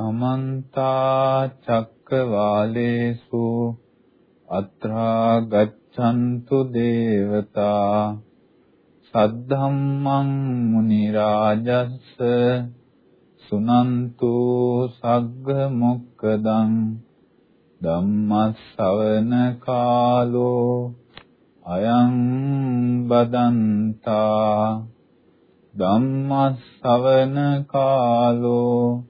සමන්ත චක්කවාලේසු අත්‍රා ගච්ඡන්තු දේවතා සද්ධම්මං මුනි රාජස්ස සුනන්තු සග්ග මොක්කදං ධම්මස්සවන කාලෝ අයං බදන්තා ධම්මස්සවන කාලෝ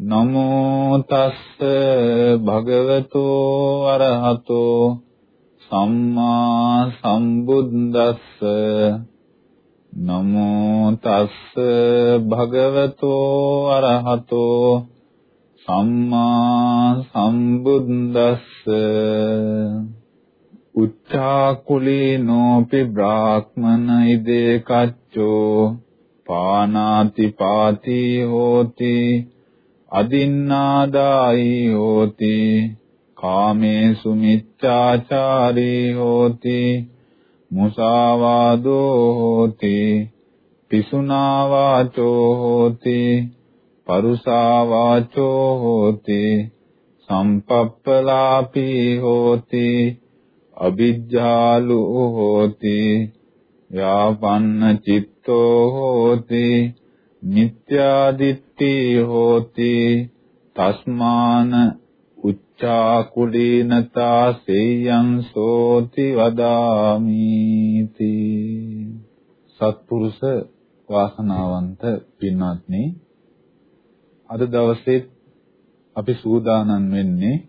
නමෝ තස්ස භගවතෝ අරහතෝ සම්මා සම්බුද්දස්ස. නමෝ තස්ස භගවතෝ අරහතෝ සම්මා සම්බුද්දස්ස. උච්චාකුලීනෝපි බ්‍රාහ්මන ඉදේ කච්චෝ පානාති පාති හෝති අදින්නාදායි හෝති කාමේසු මිච්ඡාචාරී හෝති මුසාවාදෝ හෝති පිසුනා වාචෝ හෝති පරුසා වාචෝ හෝති සම්පප්පලාපී හෝති අවිජ්ජාලු හෝති යාපන්න චිත්තෝ හෝති මිත්‍යාදිත්‍ති හෝති තස්මාන උච්චාකුලීනතා සේයං සෝති වදාමිති. සත්පුරුෂ වාසනාවන්ත පින්වත්නි අද දවසේ අපි සූදානම් වෙන්නේ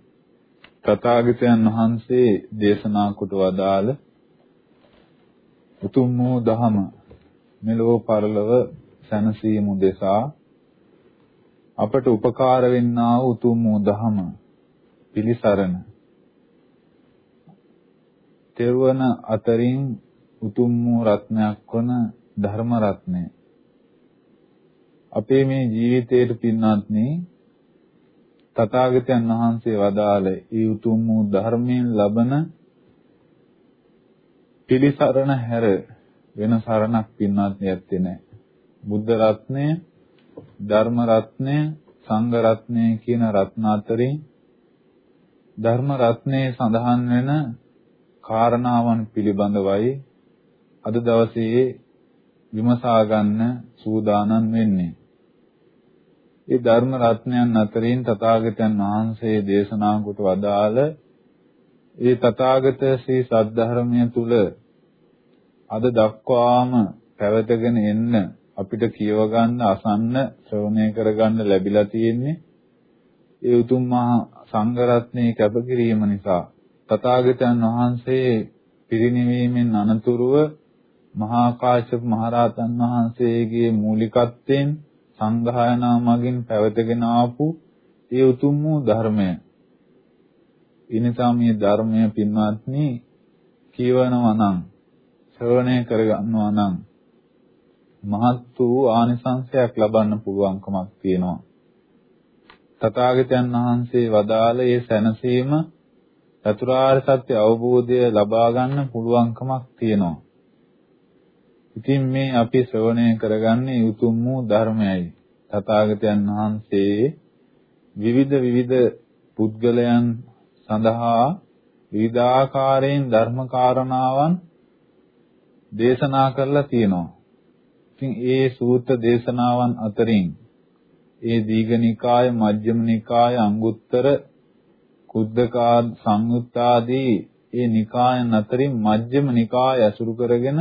තථාගතයන් වහන්සේ දේශනා කොට වදාළ උතුම් වූ ධහම මෙලොව පරලොව සැනසීම උදෙසා අපට උපකාර වෙන්නා වූ උතුම් වූ ධහම පිළිසරණ තෙරුවන අතරින් උතුම් වූ රත්නයක් වන ධර්ම රත්නය අපේ මේ ජීවිතයේ පින්වත්නි තථාගතයන් වහන්සේ වදාළ ඒ උතුම් වූ ධර්මයෙන් ලබන පිළිසරණ හැර වෙන සරණක් පින්වත්නි ඇත්තේ නැහැ. බුද්ධ රත්නය, ධර්ම රත්නය, සංඝ රත්නය කියන රත්න අතරින් ධර්ම රත්නයේ සඳහන් වෙන කාරණාවන් පිළිබඳවයි අද දවසේ විමසා ගන්න සූදානම් වෙන්නේ. ඒ ධර්ම රත්නයන් අතරින් තථාගතයන් වහන්සේ දේශනා කොට වදාළ ඒ තථාගත ශ්‍රී සද්ධර්මය තුල අද දක්වාම පැවතගෙන එන්න අපිට කියව ගන්න අසන්න ශ්‍රවණය කරගන්න ලැබිලා තියෙන්නේ ඒ උතුම් මහා සංඝ රත්නයේ කැපකිරීම නිසා තථාගතයන් වහන්සේ පිරිනිවීමෙන් අනතුරුව මහා කාශ්‍යප මහරහතන් වහන්සේගේ මූලිකත්වයෙන් සංඝායනා මගින් පැවතගෙන ආපු ඒ උතුම් වූ ධර්මය. ඉනිසා මේ ධර්මය පින්වත්නි කියවනවා නම් ශ්‍රවණය කරගන්නවා නම් මහත් වූ ආනිසංසයක් ලබන්න පුළුවන්කමක් තියෙනවා. තථාගතයන් වහන්සේ වදාළ ඒ සැනසීම චතුරාර්ය සත්‍ය අවබෝධය ලබා ගන්න පුළුවන්කමක් තියෙනවා. ඉතින් මේ අපි ශ්‍රවණය කරගන්නේ උතුම් වූ ධර්මයයි. තථාගතයන් වහන්සේ විවිධ විවිධ පුද්ගලයන් සඳහා විවිධාකාරයෙන් ධර්ම කාරණාවන් දේශනා කරලා තියෙනවා. ඉතින් ඒ සූත්‍ර දේශනාවන් අතරින් ඒ දීඝනිකාය, මජ්ක්‍ධිම නිකාය, අංගුත්තර, කුද්දකා සංයුත්තාදී ඒ නිකායන් අතරින් මජ්ක්‍ධිම නිකාය අසුරු කරගෙන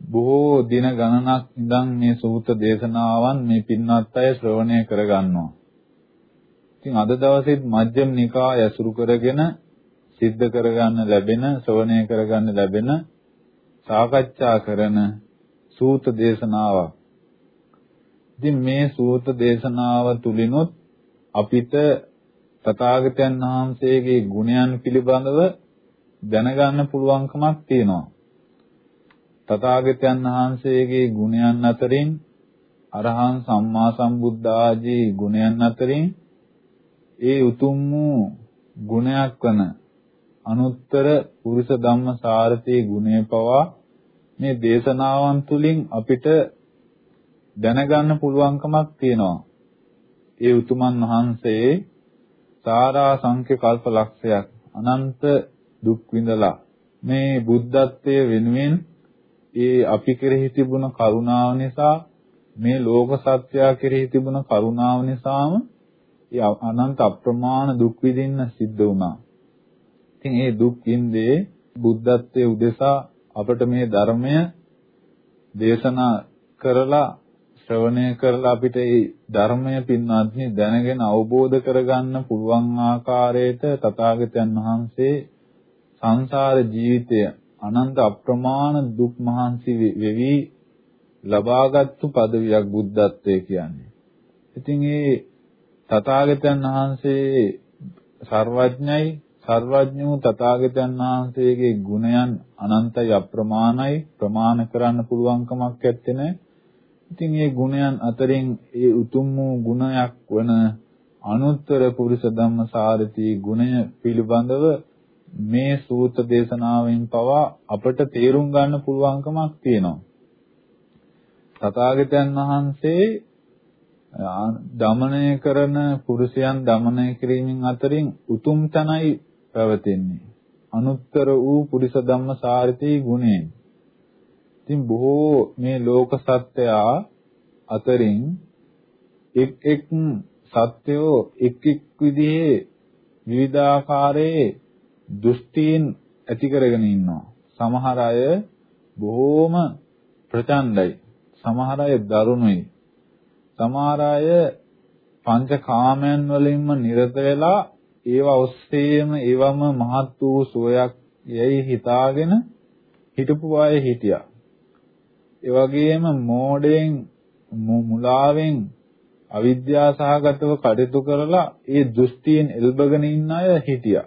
බොහෝ දින ගණනක් ඉඳන් මේ සූත්‍ර දේශනාවන් මේ පින්වත් අය ශ්‍රවණය කරගන්නවා. ඉතින් අද දවසේත් මජ්ක්‍ධිම නිකාය අසුරු කරගෙන සිද්ධ කරගන්න ලැබෙන ශ්‍රවණය කරගන්න ලැබෙන සාකච්ඡා කරන සූත්‍ර දේශනාවක්. ඉතින් මේ සූත්‍ර දේශනාව තුලිනුත් අපිට තථාගතයන් වහන්සේගේ ගුණයන් පිළිබඳව දැනගන්න පුළුවන්කමක් තියෙනවා. තථාගතයන් වහන්සේගේ ගුණයන් අතරින් අරහං සම්මා සම්බුද්ධ ආදී ගුණයන් අතරින් ඒ උතුම් වූ ගුණයක් වන අනුත්තර පුරුෂ ධම්ම සාරතී ගුණය පවා මේ දේශනාවන් තුලින් අපිට දැනගන්න පුළුවන්කමක් තියෙනවා. ඒ උතුමන් වහන්සේ සාරා සංඛ්‍ය කල්ප ලක්ෂයක් අනන්ත දුක් විඳලා මේ බුද්ධත්වයේ වෙනුවෙන් ඒ අපි කෙරෙහි තිබුණ කරුණාව නිසා මේ ලෝක සත්‍යය කෙරෙහි තිබුණ කරුණාව නිසාම ඒ අනන්ත අප්‍රමාණ දුක් විඳින්න සිද්ධ වුණා. ඉතින් මේ දුක් විඳේ බුද්ධත්වයේ උදෙසා අපට මේ ධර්මය දේශනා කරලා ශ්‍රවණය කරලා අපිට මේ ධර්මය පින්වත්නි දැනගෙන අවබෝධ කරගන්න පුළුවන් ආකාරයට තථාගතයන් වහන්සේ සංසාර ජීවිතය අනන්ත අප්‍රමාණ දුක් මහන්සි වෙවි ලබාගත්තු පදවියක් බුද්ධත්වයේ කියන්නේ. ඉතින් මේ තථාගතයන් වහන්සේ සර්වඥයි සර්වඥ වූ තථාගතයන් වහන්සේගේ ගුණයන් අනන්තයි අප්‍රමාණයි ප්‍රමාණ කරන්න පුළුවන්කමක් නැත්තේ ඉතින් මේ ගුණයන් අතරින් ඒ උතුම් වූ ගුණයක් වන අනුත්තර පුරුෂ ධම්ම සාරති ගුණය පිළිබඳව මේ සූත්‍ර දේශනාවෙන් පවා අපට තේරුම් ගන්න පුළුවන්කමක් තියෙනවා. තථාගතයන් වහන්සේ දමනය කරන පුරුෂයන් දමනය කිරීමෙන් අතරින් උතුම් තනයි පැවතෙන්නේ. අනුත්තර වූ පුරිස ධම්ම සාරිතී ගුණයෙන්. ඉතින් බොහෝ මේ ලෝක සත්‍යයා අතරින් එක් එක් සත්‍යෝ එක් එක් විදිහේ විවිධාකාරයේ දෘෂ්ටීන් ඇති කරගෙන ඉන්නවා. සමහර අය බොහෝම ප්‍රචණ්ඩයි. සමහර අය දරුණුයි. සමහර අය පංචකාමයන් වලින්ම නිරත වෙලා ඒවා ඔස්සේම ඒවම මහත් වූ සුවයක් යයි හිතාගෙන හිටපු අය හිටියා. ඒ වගේම මෝඩයෙන් මුලාවෙන් අවිද්‍යා සහගතව කටයුතු කරලා ඒ දෘෂ්ටියෙන් එල්බගෙන ඉන්න අය හිටියා.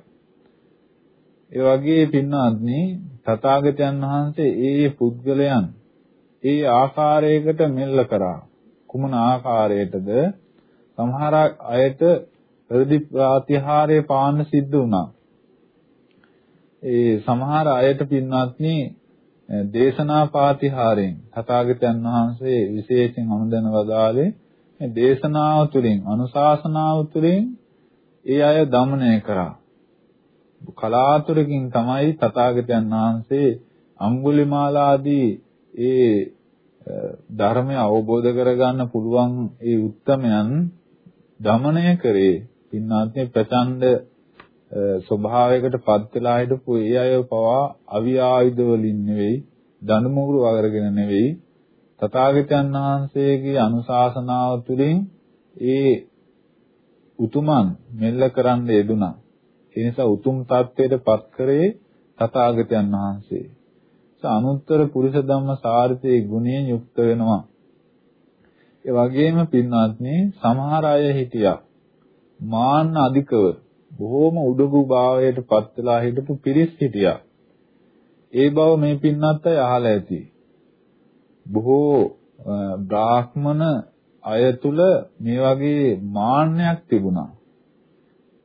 ඒ වගේ පින්නාත්නි තථාගතයන් වහන්සේ ඒ පුද්ගලයන් ඒ ආකාරයකට මෙල්ල කරා. කුමන ආකාරයටද සමහර අයට වැරදි ප්‍රතිහාරය පාන්න සිද්ධ වුණා. ඒ සමහර අයට පින්වත්නි දේශනා පාතිහාරයෙන් තථාගතයන් වහන්සේ විශේෂයෙන් අනුදැන වදාළේ මේ දේශනාව තුළින් අනුශාසනාව තුළින් ඒ අය দমনය කරා. කලාතුරකින් තමයි තථාගතයන් වහන්සේ අඟුලිමාලාදී ඒ ධර්මය අවබෝධ කරගන්න පුළුවන් ඒ උත්තමයන් দমনය කරේ පින්නාත්මේ ප්‍රචණ්ඩ ස්වභාවයකට පත් වෙලා හිටපු ඒ අය පවා අවි ආයුධ වලින් නෙවෙයි දඬු මුගුරු වගරගෙන නෙවෙයි තථාගතයන් වහන්සේගේ අනුශාසනාව තුළින් ඒ උතුමන් මෙල්ල කරන්න යෙදුනා. ඒ නිසා උතුම් tattweට පත් කරේ තථාගතයන් වහන්සේ. අනුත්තර පුරුෂ ධම්ම සාරිතේ ගුණයෙන් යුක්ත වෙනවා. ඒ වගේම පින්වත්නි සමහර අය හිටියා මාන්න අධිකව බොහෝම උඩඟු භාවයට පත් වෙලා හිටපු පිරිස් හිටියා. ඒ බව මේ පින්නත් අය අහලා ඇති. බොහෝ බ්‍රාහ්මණ අය තුල මේ වගේ මාන්නයක් තිබුණා.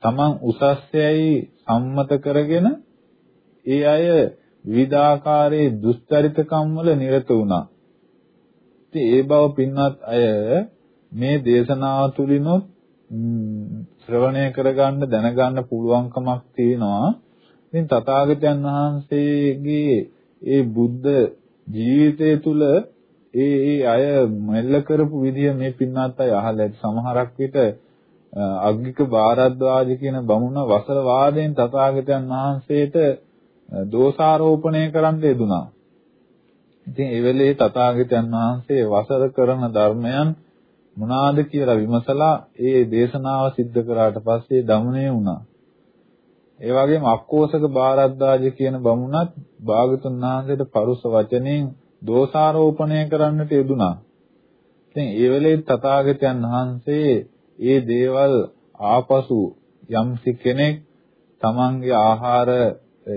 තමන් උසස්යයි සම්මත කරගෙන ඒ අය විවිධාකාරයේ දුස්චරිතකම් වල නිරත වුණා. ඉතින් ඒ බව පින්වත් අය මේ දේශනාව තුලිනුත් ශ්‍රවණය කරගන්න දැනගන්න පුළුවන්කමක් තියෙනවා. ඉතින් තථාගතයන් වහන්සේගේ ඒ බුද්ධ ජීවිතය තුළ ඒ ඒ අය මෙල්ල කරපු විදිය මේ පින්නත් අය අහලා ඇති. සමහරක් විට අග්ගික බාරද්වාජ කියන බමුණ වසල වාදයෙන් තථාගතයන් වහන්සේට දෝෂාරෝපණය කරන්න යෙදුනා. ඉතින් ඒ වෙලේ තථාගතයන් වහන්සේ වසර කරන ධර්මයන් මොනවාද කියලා විමසලා ඒ දේශනාව සිද්ධ කරාට පස්සේ දමණය වුණා. ඒ වගේම අක්කෝසක බාරද්දාජ කියන බමුණත් භාගතුන් වහන්සේට පරුස වචනෙන් දෝෂාරෝපණය කරන්නට යෙදුනා. ඉතින් ඒ වෙලේ තථාගතයන් වහන්සේ ඒ දේවල් ආපසු යම්සි කෙනෙක් තමන්ගේ ආහාර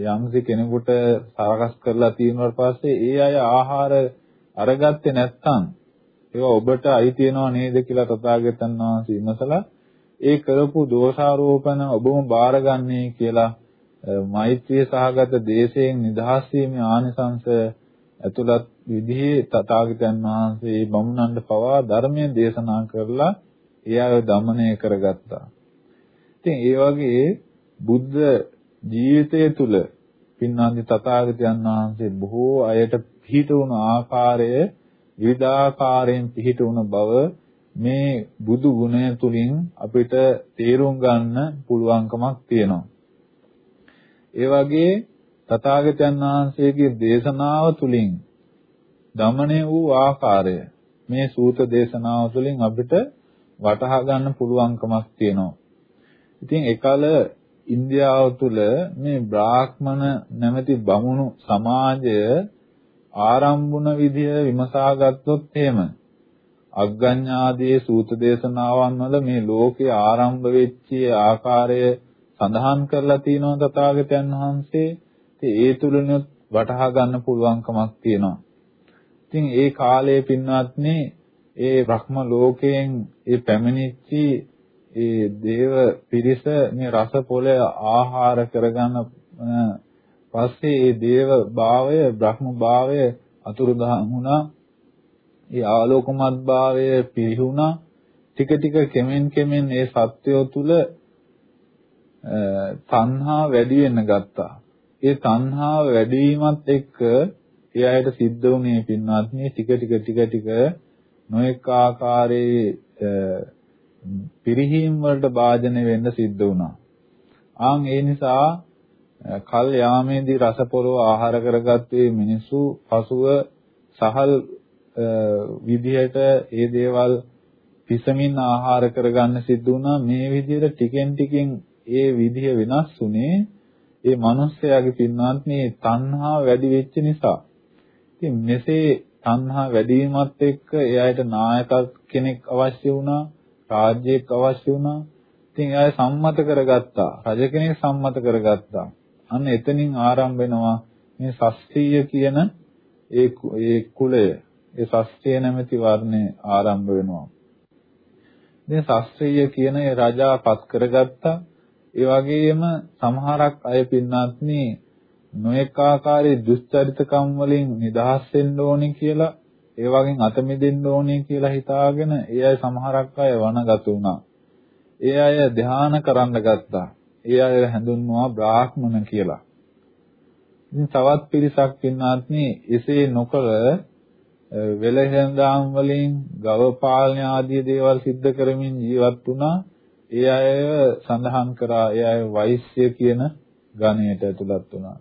යම්සි කෙනෙකුට සාකස් කරලා තියෙනවට පස්සේ ඒ අය ආහාර අරගත්තේ නැත්නම් ඒවා ඔබට අයිති වෙනව නේද කියලා තථාගතයන් වහන්සේ විමසලා ඒ කරපු දෝෂාරෝපණ ඔබම බාරගන්නේ කියලා මෛත්‍රිය සහගත දේශයෙන් නිදහස් වීමේ ආනිසංශ ඇතුළත් විදිහේ තථාගතයන් වහන්සේ බමුණන්ට පවා ධර්මයේ දේශනා කරලා එයාව দমনය කරගත්තා. ඉතින් ඒ වගේ බුද්ධ ජීවිතය තුළ පින්වන්දි තථාගතයන් වහන්සේ බොහෝ අයට පිහිට වුණු ආකාරයේ විවිධාකාරයෙන් පිහිට වුණ බව මේ බුදු ගුණය තුලින් අපිට තේරුම් ගන්න පුළුවන්කමක් තියෙනවා. ඒ වගේ තථාගතයන් වහන්සේගේ දේශනාව තුලින් දමණය වූ ආකාරය මේ සූත දේශනාව තුළින් අපිට වටහා ගන්න පුළුවන්කමක් තියෙනවා. ඉතින් එකල ඉන්දියාව තුළ මේ බ්‍රාහ්මණ නැමැති බමුණු සමාජය ආරම්භුණ විදිය විමසා ගත්තොත් එහෙම අග්ගඤ්ඤාදී සූත දේශනාවන් වල මේ ලෝකේ ආරම්භ වෙච්ච ආකාරය සඳහන් කරලා තියෙනවා තථාගතයන් වහන්සේ. ඉතින් ඒ තුලිනුත් වටහා ගන්න පුළුවන්කමක් තියෙනවා. ඉතින් ඒ කාලයේ පින්වත්නි ඒ බ්‍රහ්ම ලෝකයෙන් ඒ පැමිණිච්චි ඒ දේව පිරිස මේ රස පොළ ආහාර කරගන්න පස්සේ ඒ දේව භාවය බ්‍රහ්ම භාවය අතුරුදහන් වුණා. ඒ ආලෝකමත් භාවය පිරිහුණා. ටික ටික කෙමෙන් කෙමෙන් ඒ සත්‍යය තුල තණ්හා වැඩි වෙන්න ගත්තා. ඒ තණ්හාව වැඩි වීමත් එක්ක ඒ අයට සිද්ධ වුණේ පින්වත්නි ටික ටික ටික ටික නොඑක ආකාරයේ පිරිහීම් වලට භාජනය වෙන්න සිද්ධ වුණා. ආන් ඒ නිසා කල් යාමේදී රස පොරව ආහාර කරගත්තේ මිනිසු පසුව සහල් විදිහට ඒ දේවල් පිසමින් ආහාර කරගන්න සිද්ධ වුණා. මේ විදිහට ටිකෙන් ටිකෙන් ඒ විදිහ වෙනස් වුණේ ඒ මිනිස්යාගේ පින්වත් මේ තණ්හා වැඩි වෙච්ච නිසා. ඉතින් මෙසේ තණ්හා වැඩි වීමත් එක්ක එයාට නායක කෙනෙක් අවශ්‍ය වුණා රාජ්‍යයක් අවශ්‍ය වුණා. ඉතින් එයා සම්මත කරගත්තා. රජ කෙනෙක් සම්මත කරගත්තා. අන්න එතනින් ආරම්භ වෙනවා මේ ශස්ත්‍රීය කියන ඒ ඒ කුලය ඒ ශස්ත්‍රීය නැමැති වර්ණය ආරම්භ වෙනවා දැන් ශස්ත්‍රීය කියන ඒ රජා පත් කරගත්තා ඒ වගේම සමහරක් අය පින්නත්නි නොඑක ආකාරයේ දුස්චරිතකම් වලින් නිදහස් වෙන්න ඕනේ කියලා ඒ වගේන් අත මිදෙන්න ඕනේ කියලා හිතාගෙන ඒ අය සමහරක් අය වනගත වුණා. ඒ අය ධ්‍යාන කරන්න ගත්තා. ඒ අය හැඳුන්වනවා බ්‍රාහ්මණ කියලා. ඉතින් තවත් පිරිසක් ඉන්නාත්නි එසේ නොකර වෙලෙහෙන්දාම් වලින් ගව පාලන ආදී දේවල් සිද්ධ කරමින් ජීවත් වුණා. ඒ අය සඳහන් කරා ඒ අය වෛශ්‍ය කියන ගණයට ඇතුළත් වුණා.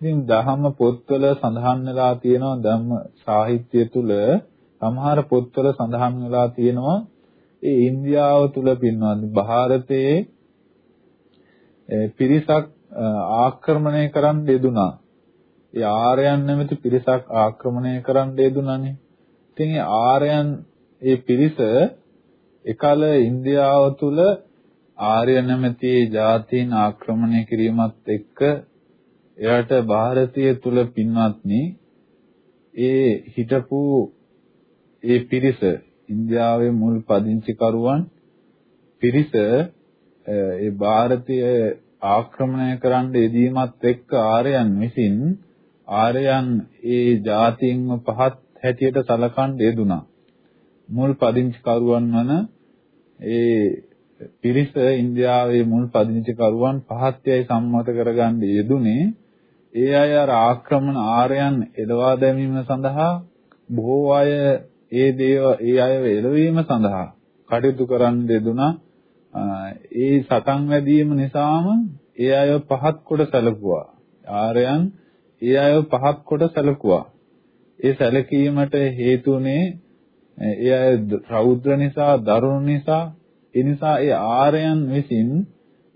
ඉතින් දහම පොත්වල සඳහන් වෙලා තියෙනවා ධම්ම සාහිත්‍ය තුල සමහර පොත්වල සඳහන් වෙලා තියෙනවා ඒ ඉන්දියාව තුල පින්වත් ಭಾರತයේ පිරිසක් ආක්‍රමණය කරන්න යෙදුනා. ඒ ආර්යයන් නැමැති පිරිසක් ආක්‍රමණය කරන්න යෙදුනානේ. ඉතින් ඒ ආර්යයන් ඒ පිරිස එකල ඉන්දියාව තුල ආර්ය නැමැති ජාතීන් ආක්‍රමණය කිරීමත් එක්ක එයාට ಭಾರತೀಯ තුල පින්වත්නි ඒ හිටපු ඒ පිරිස ඉන්දියාවේ මුල් පදිංචි කරුවන් පිරිස ඒ ಭಾರತೀಯ ආක්‍රමණය කරන්න යෙදීමත් එක්ක ආර්යයන් විසින් ආර්යයන් ඒ જાතියින්ම පහත් හැටියට සලකන් යෙදුනා. මුල් පදිංචිකරුවන් වන ඒ පිරිස ඉන්දියාවේ මුල් පදිංචිකරුවන් පහත්යයි සම්මත කරගන්න යෙදුනේ. ඒ අය අර ආක්‍රමණ ආර්යයන් එළවා දැමීම සඳහා බොහෝ අය ඒ දේව ඒ අය එළවීම සඳහා කටයුතු කරන්න යෙදුනා. ඒ සතන් වැදීම නිසාම ඒ අය පහත් කොට සැලකුවා. ආරයන් ඒ අය පහත් කොට සැලකුවා. ඒ සැලකීමට හේතුනේ ඒ අය රෞද්‍ර නිසා දරුණු නිසා ඒ නිසා ඒ ආරයන් විසින්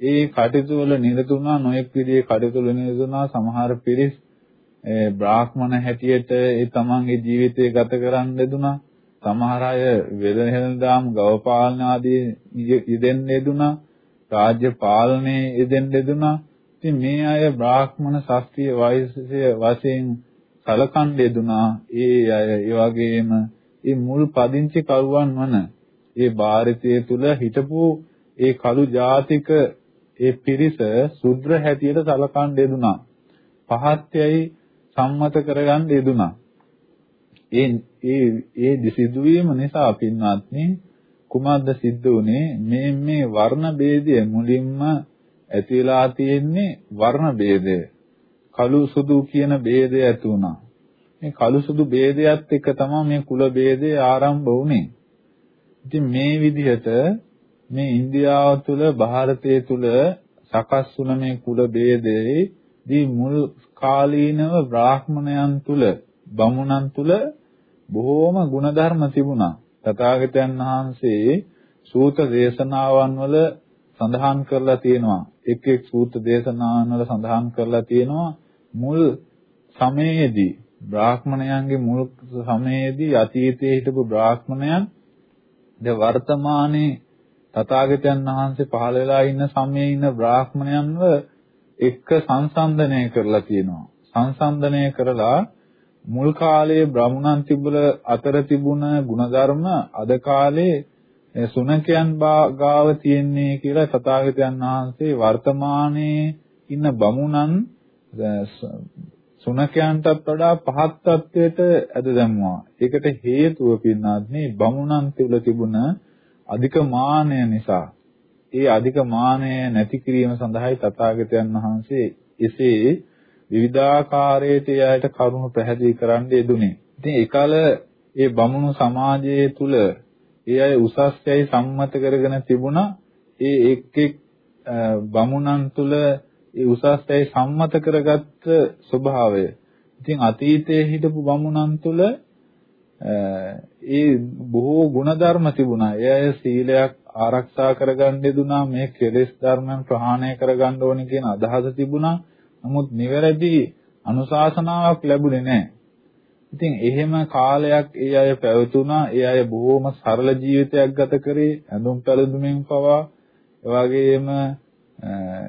ඒ කටයුතු වල නිරතුණා නොඑක් විදිහේ කටයුතු වල නිරතුණා සමහර පිරිස් ඒ බ්‍රාහ්මණ හැටියට ඒ තමන්ගේ ජීවිතය ගත කරන්න දෙදුනා සමහර අය වෙළෙන හෙළඳාම් ගව පාලන ආදී යෙදෙන්න යෙදුනා රාජ්‍ය පාලනයේ යෙදෙන්න යෙදුනා ඉතින් මේ අය බ්‍රාහ්මණ ශාස්ත්‍රීය වෛශ්‍ය වශයෙන් සලකන්න යෙදුනා ඒ අය ඒ වගේම ඒ මුල් පදිංචි කරුවන් වන ඒ ಭಾರತයේ තුල හිටපු ඒ කළු ජාතික ඒ පිරිස සුද්‍ර හැටියට සලකන් දෙදුනා. පහත්යයි සම්මත කරගන්න දෙදුනා. ඒ ඒ ඒ දිසිදුවීම නිසා පින්වත්නි කුමද්ද සිද්ධ වුනේ? මේ මේ වර්ණ ભેදය මුලින්ම ඇති වෙලා තියෙන්නේ වර්ණ ભેදය. කළු සුදු කියන ભેදය ඇති වුණා. මේ කළු සුදු ભેදයත් එක තමයි මේ කුල ભેදය ආරම්භ වුනේ. ඉතින් මේ විදිහට මේ ඉන්දියාව තුළ ಭಾರತයේ තුළ සකස් වුණ මේ කුල ભેදයේ දී මුල් කාලීනව බ්‍රාහ්මණයන් තුල බමුණන් තුල බොහෝම ಗುಣධර්ම තිබුණා. තථාගතයන් වහන්සේ සූත දේශනාවන් වල සඳහන් කරලා තියෙනවා. එක් එක් සූත දේශනාවන් වල සඳහන් කරලා තියෙනවා මුල් සමයේදී බ්‍රාහ්මණයන්ගේ මුල් සමයේදී අතීතයේ හිටපු බ්‍රාහ්මණයන් ද වර්තමානයේ තථාගතයන් වහන්සේ පහළ වෙලා ඉන්න සමයේ ඉන්න බ්‍රාහ්මණයන්ව එක්ක සංසන්දනය කරලා තියෙනවා. සංසන්දනය කරලා මුල් කාලයේ බ්‍රාහ්මණන් තිබුල අතර තිබුණ ಗುಣධර්ම අද කාලේ සුනකයන් ගාව තියෙන්නේ කියලා තථාගතයන් වහන්සේ වර්තමානයේ ඉන්න බමුණන් සුනකයන්ටත් වඩා පහත් තත්වයට ඇද දැම්මා. ඒකට හේතුව පින්නාත්නි බමුණන් තුල තිබුණ අධික මානය නිසා. ඒ අධික මානය නැති කිරීම සඳහායි තථාගතයන් වහන්සේ එසේ විවිධාකාරයට එයාට කරුණු පැහැදිලි කරන්න යෙදුනේ. ඉතින් ඒකල ඒ බමුණු සමාජයේ තුල ඒ අය උසස් යයි සම්මත කරගෙන තිබුණා. ඒ එක් එක් බමුණන් තුල ඒ උසස් යයි සම්මත කරගත්ත ස්වභාවය. ඉතින් අතීතයේ හිටපු බමුණන් තුල ඒ බොහෝ ಗುಣධර්ම තිබුණා. ඒ අය සීලයක් ආරක්ෂා කරගන්න යෙදුනා. මේ කෙලෙස් ධර්මයන් ප්‍රහාණය කරගන්න ඕනේ කියන අදහස තිබුණා. නමුත් නිවැරදි අනුශාසනාවක් ලැබුණේ නැහැ. ඉතින් එහෙම කාලයක් ඒ අය පැවතුණා. ඒ අය බොහොම සරල ජීවිතයක් ගත කරේ. ඇඳුම් පැළඳුමින් පවා එවාගෙම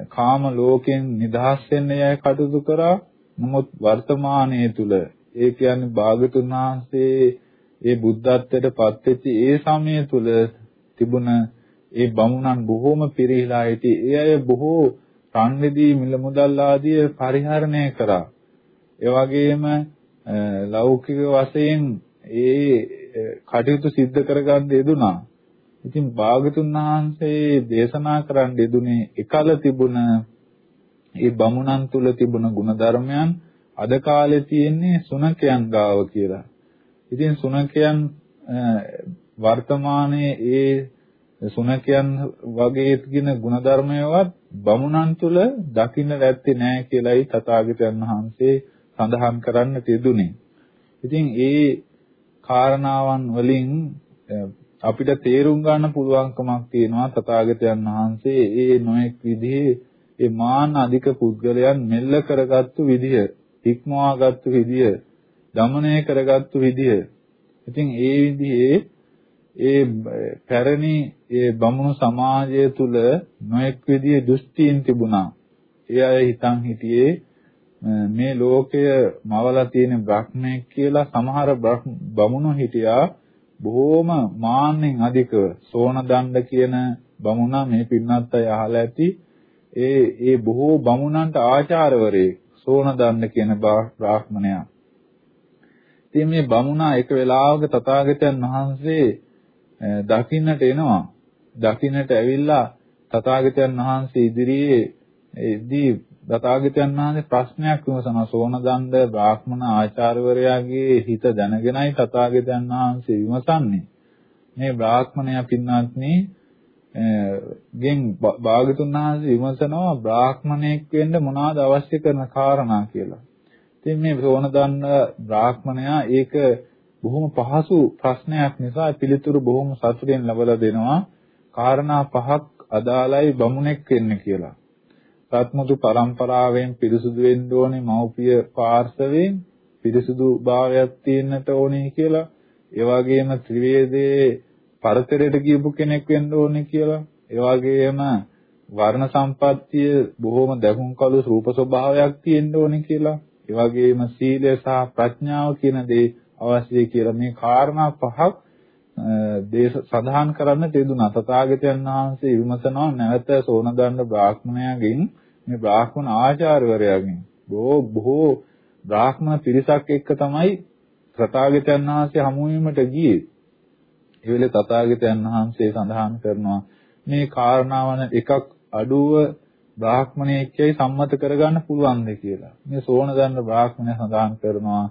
කාම ලෝකෙන් නිදහස් වෙන්න අය කටයුතු කරා. නමුත් වර්තමානයේ තුල ඒ කියන්නේ භාගතුන් වහන්සේ ඒ බුද්ධත්වයට පත් වෙච්ච ඒ සමය තුල තිබුණ ඒ බමුණන් බොහෝම පිරිහිලා සිටි. ඒ අය බොහෝ රන්විදී මිල මුදල් ආදිය පරිහරණය කරා. ඒ වගේම ලෞකික වශයෙන් ඒ කටයුතු සිද්ධ කරගන්න යෙදුනා. ඉතින් භාගතුන් වහන්සේ දේශනා කරන්න යෙදුනේ එකල තිබුණ ඒ බමුණන් තුල තිබුණ ಗುಣධර්මයන් අද කාලේ තියෙන්නේ සුනකයන් ගාව කියලා. ඉතින් සුනකයන් වර්තමානයේ ඒ සුනකයන් වගේ කියන ಗುಣධර්මයවත් බමුණන් තුල දකින්න ලැත්තේ නැහැ කියලයි තථාගතයන් වහන්සේ සඳහන් කරන්න තියදුනේ. ඉතින් ඒ කාරණාවන් වලින් අපිට තේරුම් ගන්න පුළුවන්කමක් තියෙනවා තථාගතයන් වහන්සේ ඒ නොඑක් විදිහේ ඒ මාන අධික පුද්ගලයන් මෙල්ල කරගත්තු විදිය, ඉක්මවාගත්තු විදිය, দমনය කරගත්තු විදිය. ඉතින් ඒ විදිහේ ඒ පැරණි ඒ බමුණු සමාජය තුල නොඑක් විදිහේ දෘෂ්ටීන් තිබුණා. ඒ අය හිතන් හිටියේ මේ ලෝකය මවලා තියෙන බ්‍රහ්මයෙක් කියලා සමහර බමුණු හිටියා බොහෝම මාන්නෙන් අධිකව සෝන දණ්ඩ කියන බමුණා මේ පින්නත් අය අහලා ඇති ඒ ඒ බොහෝ බමුණන්ට ආචාර්යවරේ සෝන දණ්ඩ කියන බ්‍රාහ්මණයා. ඉතින් මේ බමුණා එක වෙලාවක තථාගතයන් වහන්සේ දකින්නට එනවා. දකින්නට ඇවිල්ලා තථාගතයන් වහන්සේ ඉදිරියේ එදී තථාගතයන් වහන්සේ ප්‍රශ්නයක් විමසනවා සෝනදණ්ඩ බ්‍රාහ්මණ ආචාර්යවරයාගේ හිත දැනගෙනයි තථාගතයන් වහන්සේ විමසන්නේ මේ බ්‍රාහ්මණයා පින්වත්නි ගෙන් භාගතුන් වහන්සේ විමසනවා බ්‍රාහ්මණයෙක් වෙන්න මොනවාද අවශ්‍ය කරන කාරණා කියලා. ඉතින් මේ සෝනදණ්ඩ බ්‍රාහ්මණයා ඒක බොහොම පහසු ප්‍රශ්නයක් නිසා පිළිතුරු බොහොම සතුටින් ලබලා දෙනවා. කාරණා පහක් අදාළයි බමුණෙක් වෙන්න කියලා. සත්මුතු පරම්පරාවෙන් පිරිසුදු වෙන්න ඕනේ මව්පිය පාර්ශවයෙන් පිරිසුදු භාවයක් තියෙන්නට ඕනේ කියලා. ඒ වගේම ත්‍රිවේදයේ පරතරයට ගියපු කෙනෙක් වෙන්න ඕනේ කියලා. ඒ වගේම වර්ණ සම්පත්තිය බොහොම දැකුම් කළු රූප ස්වභාවයක් තියෙන්න ඕනේ කියලා. ඒ වගේම සීලය සහ ප්‍රඥාව කියන දේ අවශ්‍යයි කියලා මේ කාරණා පහක් දේශ සඳහන් කරන්න තෙදුනා. තථාගතයන් වහන්සේ විමසනවා නැවත සෝනදණ්ඩ බ්‍රාහ්මණයාගෙන් මේ බ්‍රාහ්මණ ආචාර්යවරයාගෙන් බොහෝ බොහෝ බ්‍රාහ්මණ පිරිසක් එක්ක තමයි තථාගතයන් වහන්සේ හමු වීමට ගියේ. ඒ වෙලේ තථාගතයන් වහන්සේ සඳහන් කරනවා මේ කාරණාවන එකක් අඩුව බ්‍රාහ්මණයෙක්යි සම්මත කරගන්න පුළුවන්ද කියලා. මේ සෝනදන්න බ්‍රාහ්මණය සඳහන් කරනවා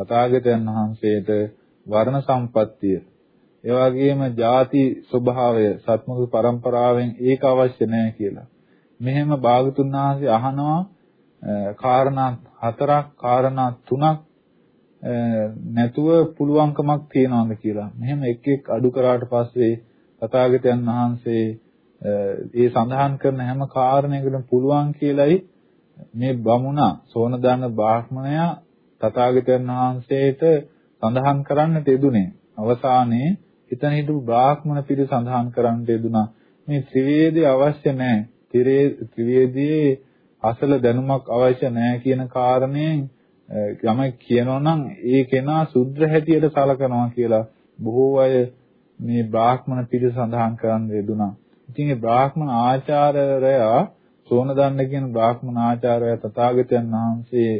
තථාගතයන් වහන්සේට වර්ණ සම්පත්තිය ඒ වගේම ಜಾති ස්වභාවය සත්මුඛ પરම්පරාවෙන් ඒක අවශ්‍ය නැහැ කියලා. මෙහෙම භාගතුන් වහන්සේ අහනවා කාරණා හතරක් කාරණා තුනක් නැතුව පුළුවන්කමක් තියනවාද කියලා. මෙහෙම එක් එක් අඩු කරාට පස්සේ තථාගතයන් වහන්සේ ඒ සඳහන් කරන හැම කාරණයකටම පුළුවන් කියලයි මේ බමුණා සෝනදාන බ්‍රාහ්මණයා තථාගතයන් වහන්සේට සඳහන් කරන්නට යෙදුනේ. අවසානයේ එතන හිටපු බ්‍රාහ්මණ පිළි සඳහන් කරන්නට යෙදුනා. මේ ත්‍රිවේදය අවශ්‍ය නැහැ. ත්‍රිවේදයේ අසල දැනුමක් අවශ්‍ය නැහැ කියන කාරණයෙන් යමක් කියනවා නම් ඒ කෙනා සුද්ධ හැටියට සලකනවා කියලා බොහෝ අය මේ බ්‍රාහ්මණ පිළි සඳහන් කරන්න යෙදුනා. ඉතින් මේ බ්‍රාහ්මණ ආචාර්යරයා සෝනදණ්ඩ කියන බ්‍රාහ්මණ ආචාර්යයා තථාගතයන් වහන්සේ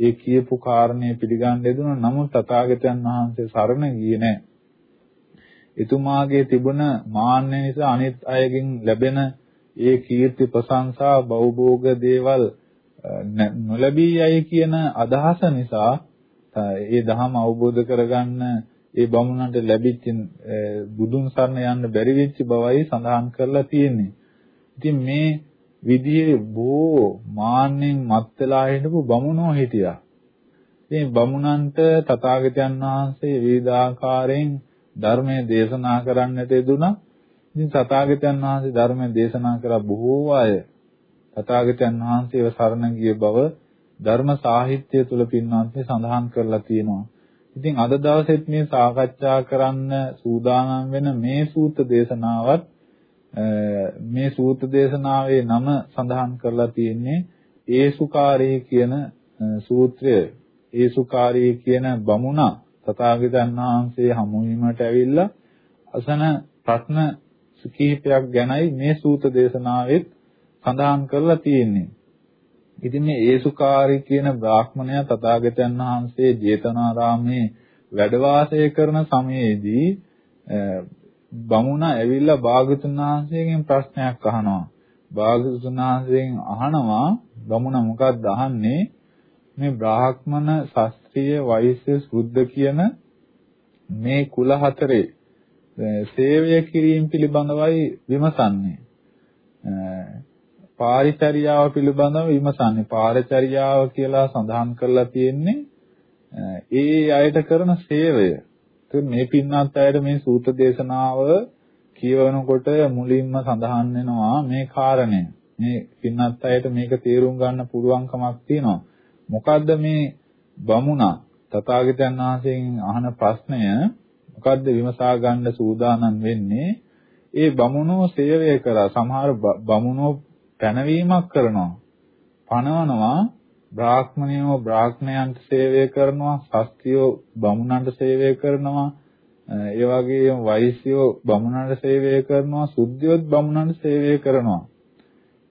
ඒ කියපු කාරණේ පිළිගන්න යෙදුණා. නමුත් තථාගතයන් වහන්සේ සරණ ගියේ නැහැ. එතුමාගේ තිබුණ මාන්නය නිසා අනිත් අයගෙන් ලැබෙන ඒ කීර්ති ප්‍රශංසා බෞභෝග දේවල් නොලැබී යයි කියන අදහස නිසා ඒ දහම අවබෝධ කරගන්න ඒ බමුණන්ට ලැබිච්ච බුදුන් සරණ යන්න බැරි වෙච්ච බවයි සඳහන් කරලා තියෙන්නේ. ඉතින් මේ විදිහේ බොහෝ මාන්නෙන් මත් වෙලා හිටපු බමුණෝ හිටියා. ඉතින් බමුණන්ට තථාගතයන් වහන්සේ විවිධාකාරයෙන් ධර්මයේ දේශනා කරන්නට යෙදුණා. ඉතින් තථාගතයන් වහන්සේ ධර්මයේ දේශනා කරා බොහෝ අය තථාගතයන් වහන්සේව සරණ ගිය බව ධර්ම සාහිත්‍ය තුල පින්වත්නි සඳහන් කරලා තියෙනවා. ඉතින් අද දවසෙත් මේ සාකච්ඡා කරන්න සූදානම් වෙන මේ සූත්‍ර දේශනාවත් මේ සූත්‍ර දේශනාවේ නම සඳහන් කරලා තියෙන්නේ ඒසුකාරී කියන සූත්‍රය. ඒසුකාරී කියන බමුණා තථාගතයන් වහන්සේ හමු වීමට ඇවිල්ලා අසන ප්‍රශ්න කිහිපයක් ගැනයි මේ සූත්‍ර දේශනාවෙත් සඳහන් කරලා තියෙන්නේ. ඉතින් මේ ඒසුකාරී කියන බ්‍රාහ්මණයා තථාගතයන් වහන්සේ ජේතවනාරාමේ වැඩ වාසය කරන සමයේදී බමුණා ඇවිල්ලා භාගතුන් වහන්සේගෙන් ප්‍රශ්නයක් අහනවා. භාගතුන් වහන්සේගෙන් අහනවා බමුණා මොකක්ද අහන්නේ? මේ බ්‍රාහ්මණ ශාස්ත්‍රීය වෛශ්‍ය සුද්ධ කියන මේ කුල හතරේ සේවය කිරීම පිළිබඳවයි විමසන්නේ. පාරිචර්යාව පිළිබඳව විමසන්නේ. පාරිචර්යාව කියලා සඳහන් කරලා තියෙන්නේ ඒ අයට කරන සේවය. මේ පින්නත් අයට මේ සූත්‍ර දේශනාව කියවනකොට මුලින්ම සඳහන් වෙනවා මේ කාරණය. මේ පින්නත් අයට මේක තේරුම් ගන්න පුළුවන්කමක් තියෙනවා. මොකද්ද මේ බමුණා තථාගතයන් වහන්සේගෙන් අහන ප්‍රශ්නය මොකද්ද විමසා ගන්න සූදානම් වෙන්නේ? ඒ බමුණෝ සේවය කරා සමහර බමුණෝ පැනවීමක් කරනවා. පනවනවා බ්‍රාහ්මණයෝ බ්‍රාහ්මණයන්ට සේවය කරනවා, ශාස්ත්‍රියෝ බමුණන්ට සේවය කරනවා, ඒ වගේම වෛශ්‍යෝ බමුණන්ට සේවය කරනවා, සුද්ධියොත් බමුණන්ට සේවය කරනවා.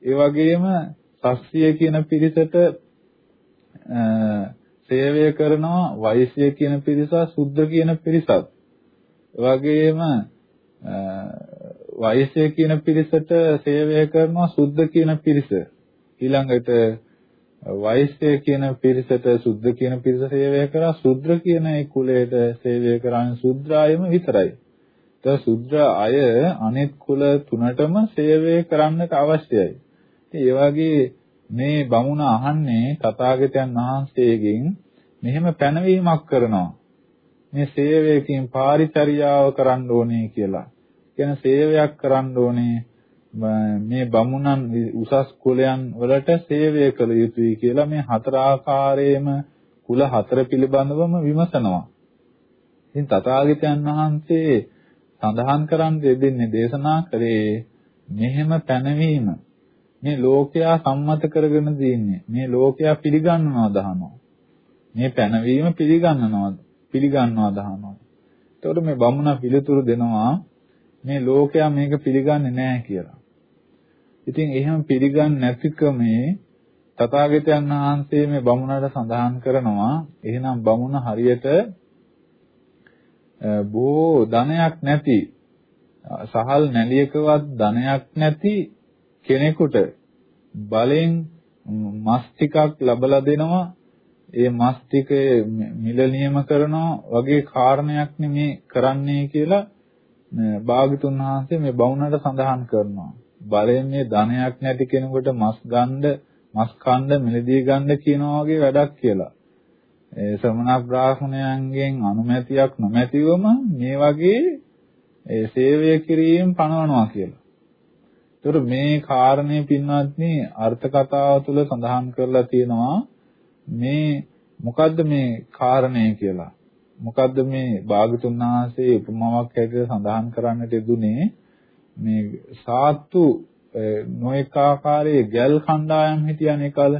ඒ වගේම ශාස්ත්‍රීය කියන පිරිසට සේවය කරනවා වෛශ්‍ය කියන පිරිසත් සුද්ධ කියන පිරිසත්. ඒ වගේම වෛශ්‍ය කියන පිරිසට සේවය කරනවා සුද්ධ කියන පිරිස. ඊළඟට වෛශ්‍ය කියන පිරිසට සුද්ධ කියන පිරිස සේවය කරා සුද්‍ර කියන ඒ කුලයට සේවය කරන්නේ සුද්‍රායම විතරයි. ඒක සුද්‍ර අය අනෙක් කුල තුනටම සේවය කරන්නට අවශ්‍යයි. ඉතින් ඒ වගේ මේ බමුණ අහන්නේ තථාගතයන් වහන්සේගෙන් මෙහෙම පැනවීමක් කරනවා. මේ සේවයකින් පාරිචර්යාව කරන්න ඕනේ කියලා. කියන සේවයක් කරන්න ඕනේ මේ බමුණන් උසස් කුලයන් වලට සේවය කළ යුතුයි කියලා මේ හතර ආකාරයේම කුල හතර පිළිබඳවම විමසනවා. ඉතින් තථාගතයන් වහන්සේ සඳහන් කරන් දෙන්නේ දේශනා කරේ මෙහෙම පැනවීම මේ ලෝකයා සම්මත කරගෙන දින්නේ. මේ ලෝකයා පිළිගන්නනවා දහනවා. මේ පැනවීම පිළිගන්නනවා පිළිගන්නවා දහනවා. එතකොට මේ බමුණ පිළිතුරු දෙනවා මේ ලෝකයා මේක පිළිගන්නේ නැහැ කියලා. ඉතින් එහෙම පිළිගන්නේ නැතිකමේ තථාගතයන් වහන්සේ මේ බමුණට සඳහන් කරනවා. එහෙනම් බමුණ හරියට බොහෝ ධනයක් නැති සහල් නැලියකවත් ධනයක් නැති කෙනෙකුට බලෙන් මස් ටිකක් ලබලා දෙනවා. ඒ මස් ටික මිල නියම කරනවා. වගේ කාරණයක් නෙමේ කරන්නේ කියලා භාගතුන් වහන්සේ මේ බවුනට සඳහන් කරනවා. බලයෙන් මේ ධනයක් නැති කෙනෙකුට මස් ගන්න මස් කන්න මිලදී ගන්න කියනවා වගේ වැඩක් කියලා ඒ ශ්‍රමණ බ්‍රාහ්මණයන්ගෙන් අනුමැතියක් නොමැතිවම මේ වගේ ඒ සේවය කිරීම පනවනවා කියලා. ඒතර මේ කාරණේ පින්වත්නි අර්ථ කතාව තුළ සඳහන් කරලා තියෙනවා මේ මොකද්ද මේ කාරණේ කියලා. මොකද්ද මේ භාගතුන් වහන්සේ උපමාවක් හැටියට සඳහන් කරන්නට යෙදුනේ මේ සාත්තු නොඑක ආකාරයේ ගැල් කණ්ඩායම් හිටියනේ කල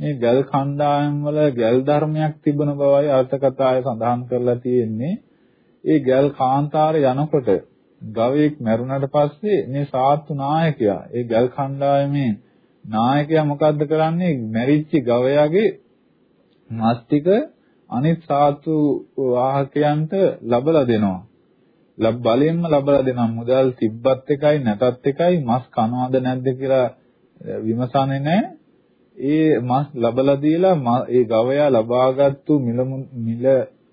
මේ ගල් කණ්ඩායම් වල ගල් ධර්මයක් තිබෙන බවයි අර්ථකථාය සඳහන් කරලා තියෙන්නේ. ඒ ගල් කාන්තාරේ යනකොට ගවයෙක් මැරුණට පස්සේ මේ සාත්තු නායකයා ඒ ගල් කණ්ඩායමේ නායකයා මොකද්ද කරන්නේ? මැරිච්ච ගවයාගේ මස් ටික අනිත් සාත්තු වාහකයන්ට ලබලා දෙනවා. ලබ් බලයෙන්ම ලබලා දෙනවා. මුදල් තිබ්බත් එකයි නැතත් එකයි මස් කනවද නැද්ද කියලා විමසන්නේ නැහැ. ඒ මස් ලබලා දීලා ඒ ගවයා ලබාගත්තු මිල මිල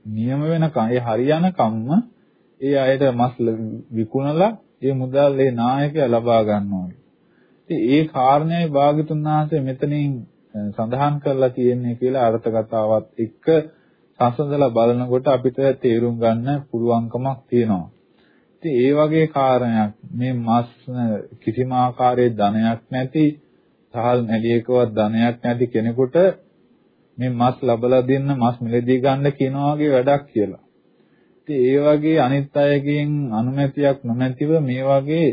නියම වෙනකන් ඒ හරියන කම්ම ඒ අයට මස් විකුණලා ඒ මුදල් ඒ නායකයා ලබා ගන්නවා. ඉතින් ඒ කාරණේයි භාගතුන් වහන්සේ මෙතනින් සඳහන් කරලා තියෙන්නේ කියලා අර්ථකතාවත් එක්ක සංසඳලා බලනකොට අපිට තේරුම් ගන්න පුළුවන්කමක් තියෙනවා. ඉතින් ඒ වගේ කාරණයක් මේ මස් කිසිම ආකාරයේ ධනයක් නැති සහල් නැලියකවත් ධනයක් නැති කෙනෙකුට මේ මස් ලබලා දෙන්න මස් මිලදී ගන්න කියනවා වගේ වැඩක් කියලා. ඉතින් ඒ වගේ අනිත් අයගෙන් අනුමැතියක් නොමැතිව මේ වගේ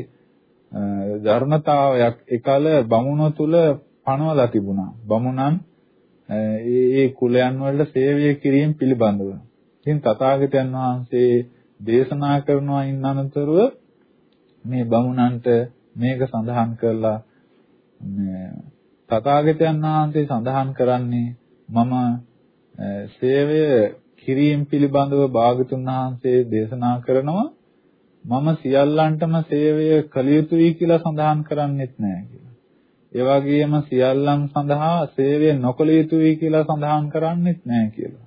ධර්මතාවයක් එකල බමුණ තුල පනවලා තිබුණා. බමුණන් ඒ ඒ කුලයන් වලට සේවය කිරීම පිළිබඳව. ඉතින් තථාගතයන් වහන්සේ දේශනා කරනවා ඉන්න අනතුරුව මේ බමුණන්ට මේක සඳහන් කරලා තථාගතයන් වහන්සේ සඳහන් කරන්නේ මම සේවය කිරීම පිළිබඳව භාගතුන් වහන්සේ දේශනා කරනවා මම සියල්ලන්ටම සේවය කළ යුතුයි කියලා සඳහන් කරන්නේත් නැහැ කියලා. ඒ වගේම සියල්ලන් සඳහා සේවය නොකළ යුතුයි කියලා සඳහන් කරන්නේත් නැහැ කියලා.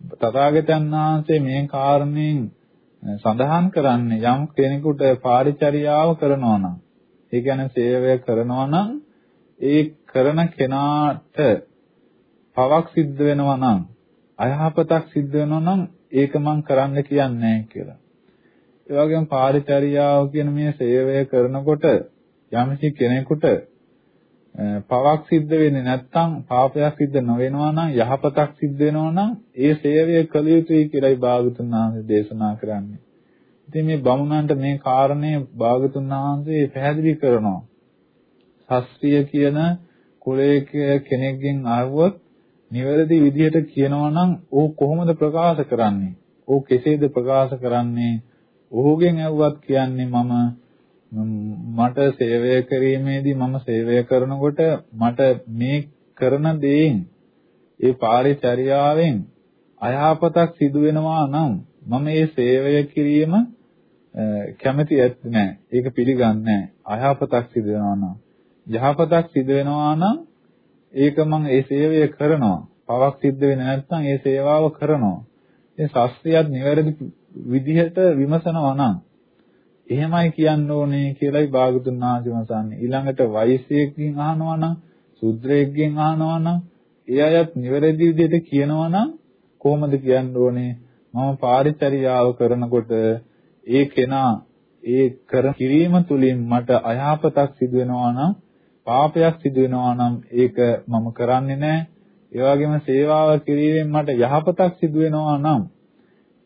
තථාගතයන් වහන්සේ මේ කාරණයෙන් සඳහන් කරන්නේ යම් කෙනෙකුට පාරිචර්යාව කරනවා නම් ඒ කියන්නේ සේවය කරනවා නම් ඒ කරන කෙනාට පවක් සිද්ධ වෙනවා නම් අයහපතක් සිද්ධ වෙනවා නම් ඒක මං කරන්න කියන්නේ නැහැ කියලා. ඒ වගේම පාරිචර්යාව කියන මේ සේවය කරනකොට යම්කිසි කෙනෙකුට පවක් සිද්ධ වෙන්නේ නැත්නම් පාපයක් සිද්ධ නොවෙනවා නම් යහපතක් සිද්ධ වෙනවා නම් ඒ සේවය කළ යුතුයි කියලායි භාගතුන් වහන්සේ දේශනා කරන්නේ. ඉතින් මේ බමුණන්ට මේ කාරණේ භාගතුන් වහන්සේ පැහැදිලි කරනවා. ශාස්ත්‍රීය කියන කුලයක කෙනෙක්ගෙන් ආවොත් නිවැරදි විදිහට කියනවා නම් ਉਹ කොහොමද ප්‍රකාශ කරන්නේ? ਉਹ කෙසේද ප්‍රකාශ කරන්නේ? ඔහුගෙන් ඇහුවත් කියන්නේ මම මට සේවය කිරීමේදී මම සේවය කරනකොට මට මේ කරන දේෙන් ඒ පාරිචර්යාවෙන් අයහපතක් සිදු වෙනවා නම් මම මේ සේවය කිරීම කැමති ඇත්තේ නැහැ. ඒක පිළිගන්නේ නැහැ. අයහපතක් සිදු වෙනවා නම් යහපතක් සිදු වෙනවා නම් ඒක මම ඒ සේවය කරනවා. පවක් සිද්ධ වෙන්නේ නැත්නම් ඒ සේවාව කරනවා. ඉතින් ශාස්ත්‍රියත් නිවැරදි විදිහට විමසනවා නම් එහෙමයි කියන්න ඕනේ කියලායි භාගතුන් වහන්සේ වසන්නේ. ඊළඟට වෛශ්‍යයෙක්ගෙන් අහනවා නම්, සුද්‍රයෙක්ගෙන් අහනවා නම්, ඒ අයත් නිවැරදි විදිහට කියනවා නම් කොහොමද කියන්න ඕනේ? මම පාරිචර්යාව කරනකොට ඒ කෙනා ඒ කර කිරීම තුලින් මට අයහපතක් සිදු වෙනවා නම් පාපයක් සිදු වෙනවා නම් ඒක මම කරන්නේ නැහැ. ඒ වගේම සේවාව කිරීමෙන් මට යහපතක් සිදු වෙනවා නම්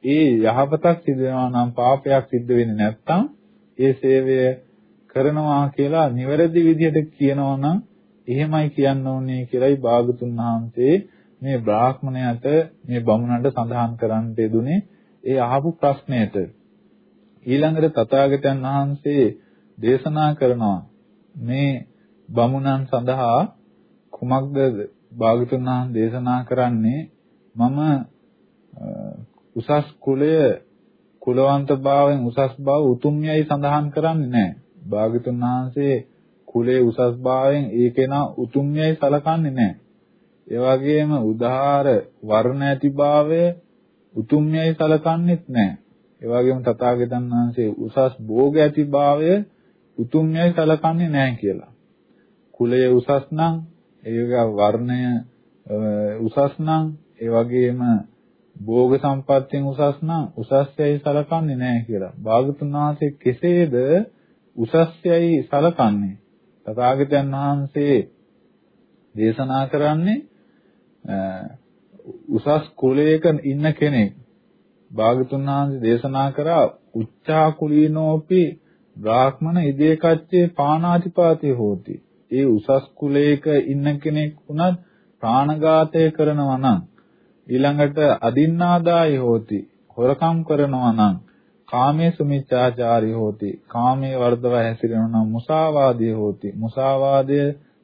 ඒ යහපතක් සිදු වෙනවා නම් පාපයක් සිද්ධ වෙන්නේ නැත්නම් ඒ සේවය කරනවා කියලා නිවැරදි විදිහට කියනවා නම් එහෙමයි කියන්න ඕනේ කියලායි භාගතුන් වහන්සේ මේ බ්‍රාහ්මණයට මේ බමුණන්ට සඳහන් කරන්න දෙදුනේ. ඒ අහපු ප්‍රශ්නයට ඊළඟට තථාගතයන් වහන්සේ දේශනා කරනවා මේ බමුණන් සඳහා කුමක්ද භාගතුන් වහන්සේ දේශනා කරන්නේ? මම උසස් කුලය කුලවන්තභාවයෙන් උසස් බව උතුම්යයි සඳහන් කරන්නේ නැහැ. භාගතුන් වහන්සේ කුලේ උසස් භාවයෙන් ඒ කෙනා උතුම්යයි සලකන්නේ නැහැ. ඒ වගේම උදාාර වර්ණ ඇතිභාවය උතුම්යයි සලකන්නේත් නැහැ. ඒ වගේම තථාගතයන් වහන්සේ උසස් භෝග ඇතිභාවය උතුම්යයි සලකන්නේ නැහැ කියලා. කුලය උසස් නම් ඒක වර්ණය උසස් නම් ඒ වගේම භෝග සම්පත්තියෙන් උසස් නම් උසස්යයි සලකන්නේ නැහැ කියලා. භාගතුන් වහන්සේ කෙසේද උසස්යයි සලකන්නේ? තථාගතයන් වහන්සේ දේශනා කරන්නේ උසස් කුලයක ඉන්න කෙනෙක් භාගතුන් වහන්සේ දේශනා කරා උච්චා කුලීනෝපි බ්‍රාහ්මණ ඉදේකච්චේ පානාතිපාතේ හෝති. ඒ උසස් කුලයක ඉන්න කෙනෙක් වුණත් ප්‍රාණඝාතය කරනවා නම් ඊළඟට අදින්නාදායි හෝති. හොරකම් කරනවා නම් කාමයේ සුමිච්ඡාචාරී හෝති. කාමයේ වර්ධව හැසිරෙනවා නම් මුසාවාදී හෝති. මුසාවාදය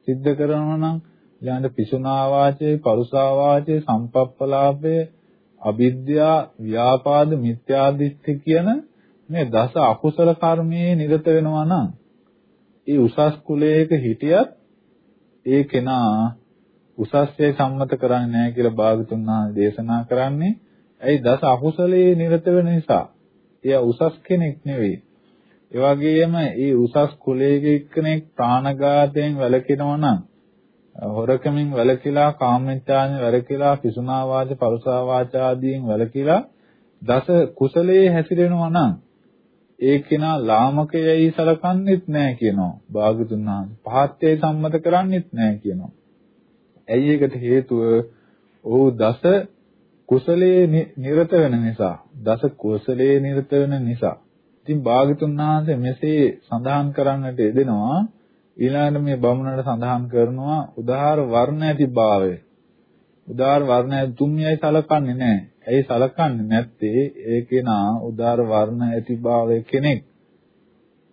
සිද්ධ කරනවා නම් ඊළඟට පිසුනා වාචේ පරුසා වාචේ සම්පප්පලාපය අවිද්‍යා ව්‍යාපාද මිත්‍යාදිත්‍ය කියන මේ දස අකුසල කර්මයේ නිරත වෙනවා නම් ඒ උසස් කුලයක හිටියත් ඒ කෙනා උසස්සේ සම්මත කරන්නේ නැහැ කියලා භාගතුන් වහන්සේ දේශනා කරන්නේ. ඇයි දස අකුසලයේ නිරත වෙන නිසා. එයා උසස් කෙනෙක් නෙවෙයි. ඒ වගේම ඒ උසස් කුලයක එක්කෙනෙක් ප්‍රාණඝාතයෙන් වැළකෙනවා නම් හොරකමින් වැළකීලා කාමමිත්‍යාවෙන් වැළකීලා පිසුනා වාච පරුසා වාච ආදීන් වැළකීලා දස කුසලයේ හැසිරෙනවා නම් ඒ කෙනා ලාමකයයි සලකන්නේත් නැහැ කියනවා භාගතුන් වහන්සේ. පහත්යයි සම්මත කරන්නේත් නැහැ කියනවා. ඇයි ඒකට හේතුව? ඔහු දස කුසලයේ නිරත වෙන නිසා. දස කුසලයේ නිරත වෙන නිසා. ඉතින් භාගතුන් වහන්සේ මෙසේ සඳහන් කරන්නට යෙදෙනවා ඊළඟට මේ බමුණට සඳහන් කරනවා උදාහර වර්ණ ඇති භාවය. උදාහර වර්ණ ඇති තුන්යයි සලකන්නේ නැහැ. ඇයි සලකන්නේ නැත්තේ? ඒ කෙනා උදාහර වර්ණ ඇති භාවය කෙනෙක්.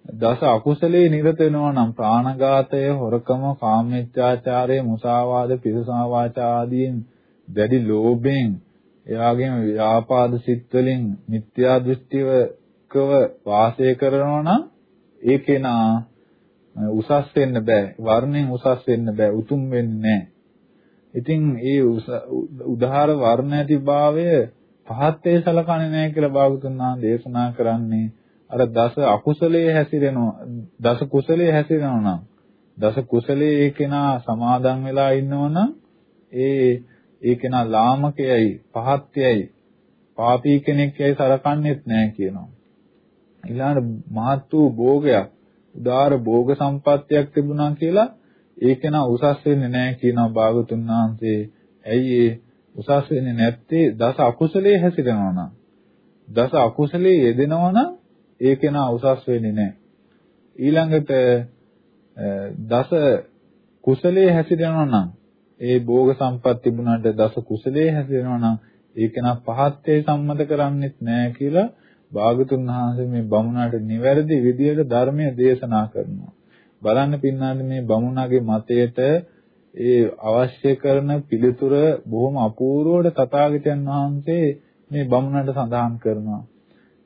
දස අකුසලයේ නිරත වෙනවා නම් ප්‍රාණඝාතය, හොරකම, කාමමිත්‍යාචාරය, මුසාවාද, පිරිසා වාචා ආදීන් දැඩි ලෝභයෙන් එයාගේම ව්‍යාපාද සිත් වලින් මිත්‍යා දෘෂ්ටිවකව වාසය කරනවා නම් ඒ කෙනා උසස් වෙන්න බෑ වර්ණයෙන් උසස් වෙන්න බෑ උතුම් වෙන්නේ නැහැ. ඉතින් ඒ උදාහර වර්ණ ඇති භාවය පහත් වේ සලකන්නේ නැහැ කියලා භාගතුන් වහන්සේ දේශනා කරන්නේ අර දස අකුසලයේ හැසිරෙනවා. දස කුසලයේ හැසිරෙනවා නම් දස කුසලයේ ඒ කෙනා සමාදන් වෙලා ඉන්නවනම් ඒ ඒ කෙනා ලාමකයයි පහත්යයි පාපී කෙනෙක්යයි සලකන්නේත් නැහැ කියනවා. ඊළඟ මහත් වූ භෝගයක් උදාර භෝග සම්පත්තියක් තිබුණා කියලා ඒ කෙනා උසස් වෙන්නේ නැහැ කියනවා භාගතුන් වහන්සේ. ඇයි ඒ උසස් වෙන්නේ නැත්තේ? දස අකුසලයේ හැසිරෙනවා නම්. දස අකුසලයේ යෙදෙනවා නම් ඒ කෙනා උසස් වෙන්නේ නැහැ. ඊළඟට දස කුසලයේ හැසිරෙනවා නම් ඒ භෝග සම්පත් තිබුණාට දස කුසලයේ හැසිරෙනවා නම් ඒ කෙනා පහත්යේ සම්මත කරන්නේත් නැහැ කියලා භාගතුන් වහන්සේ මේ බමුණාට නිවැරදි විදියට ධර්මය දේශනා කරනවා. බලන්න පින්නාට මේ බමුණාගේ මතයට ඒ අවශ්‍ය කරන පිළිතුර බොහොම අපූර්වවට තථාගතයන් වහන්සේ මේ බමුණට සඳහන් කරනවා.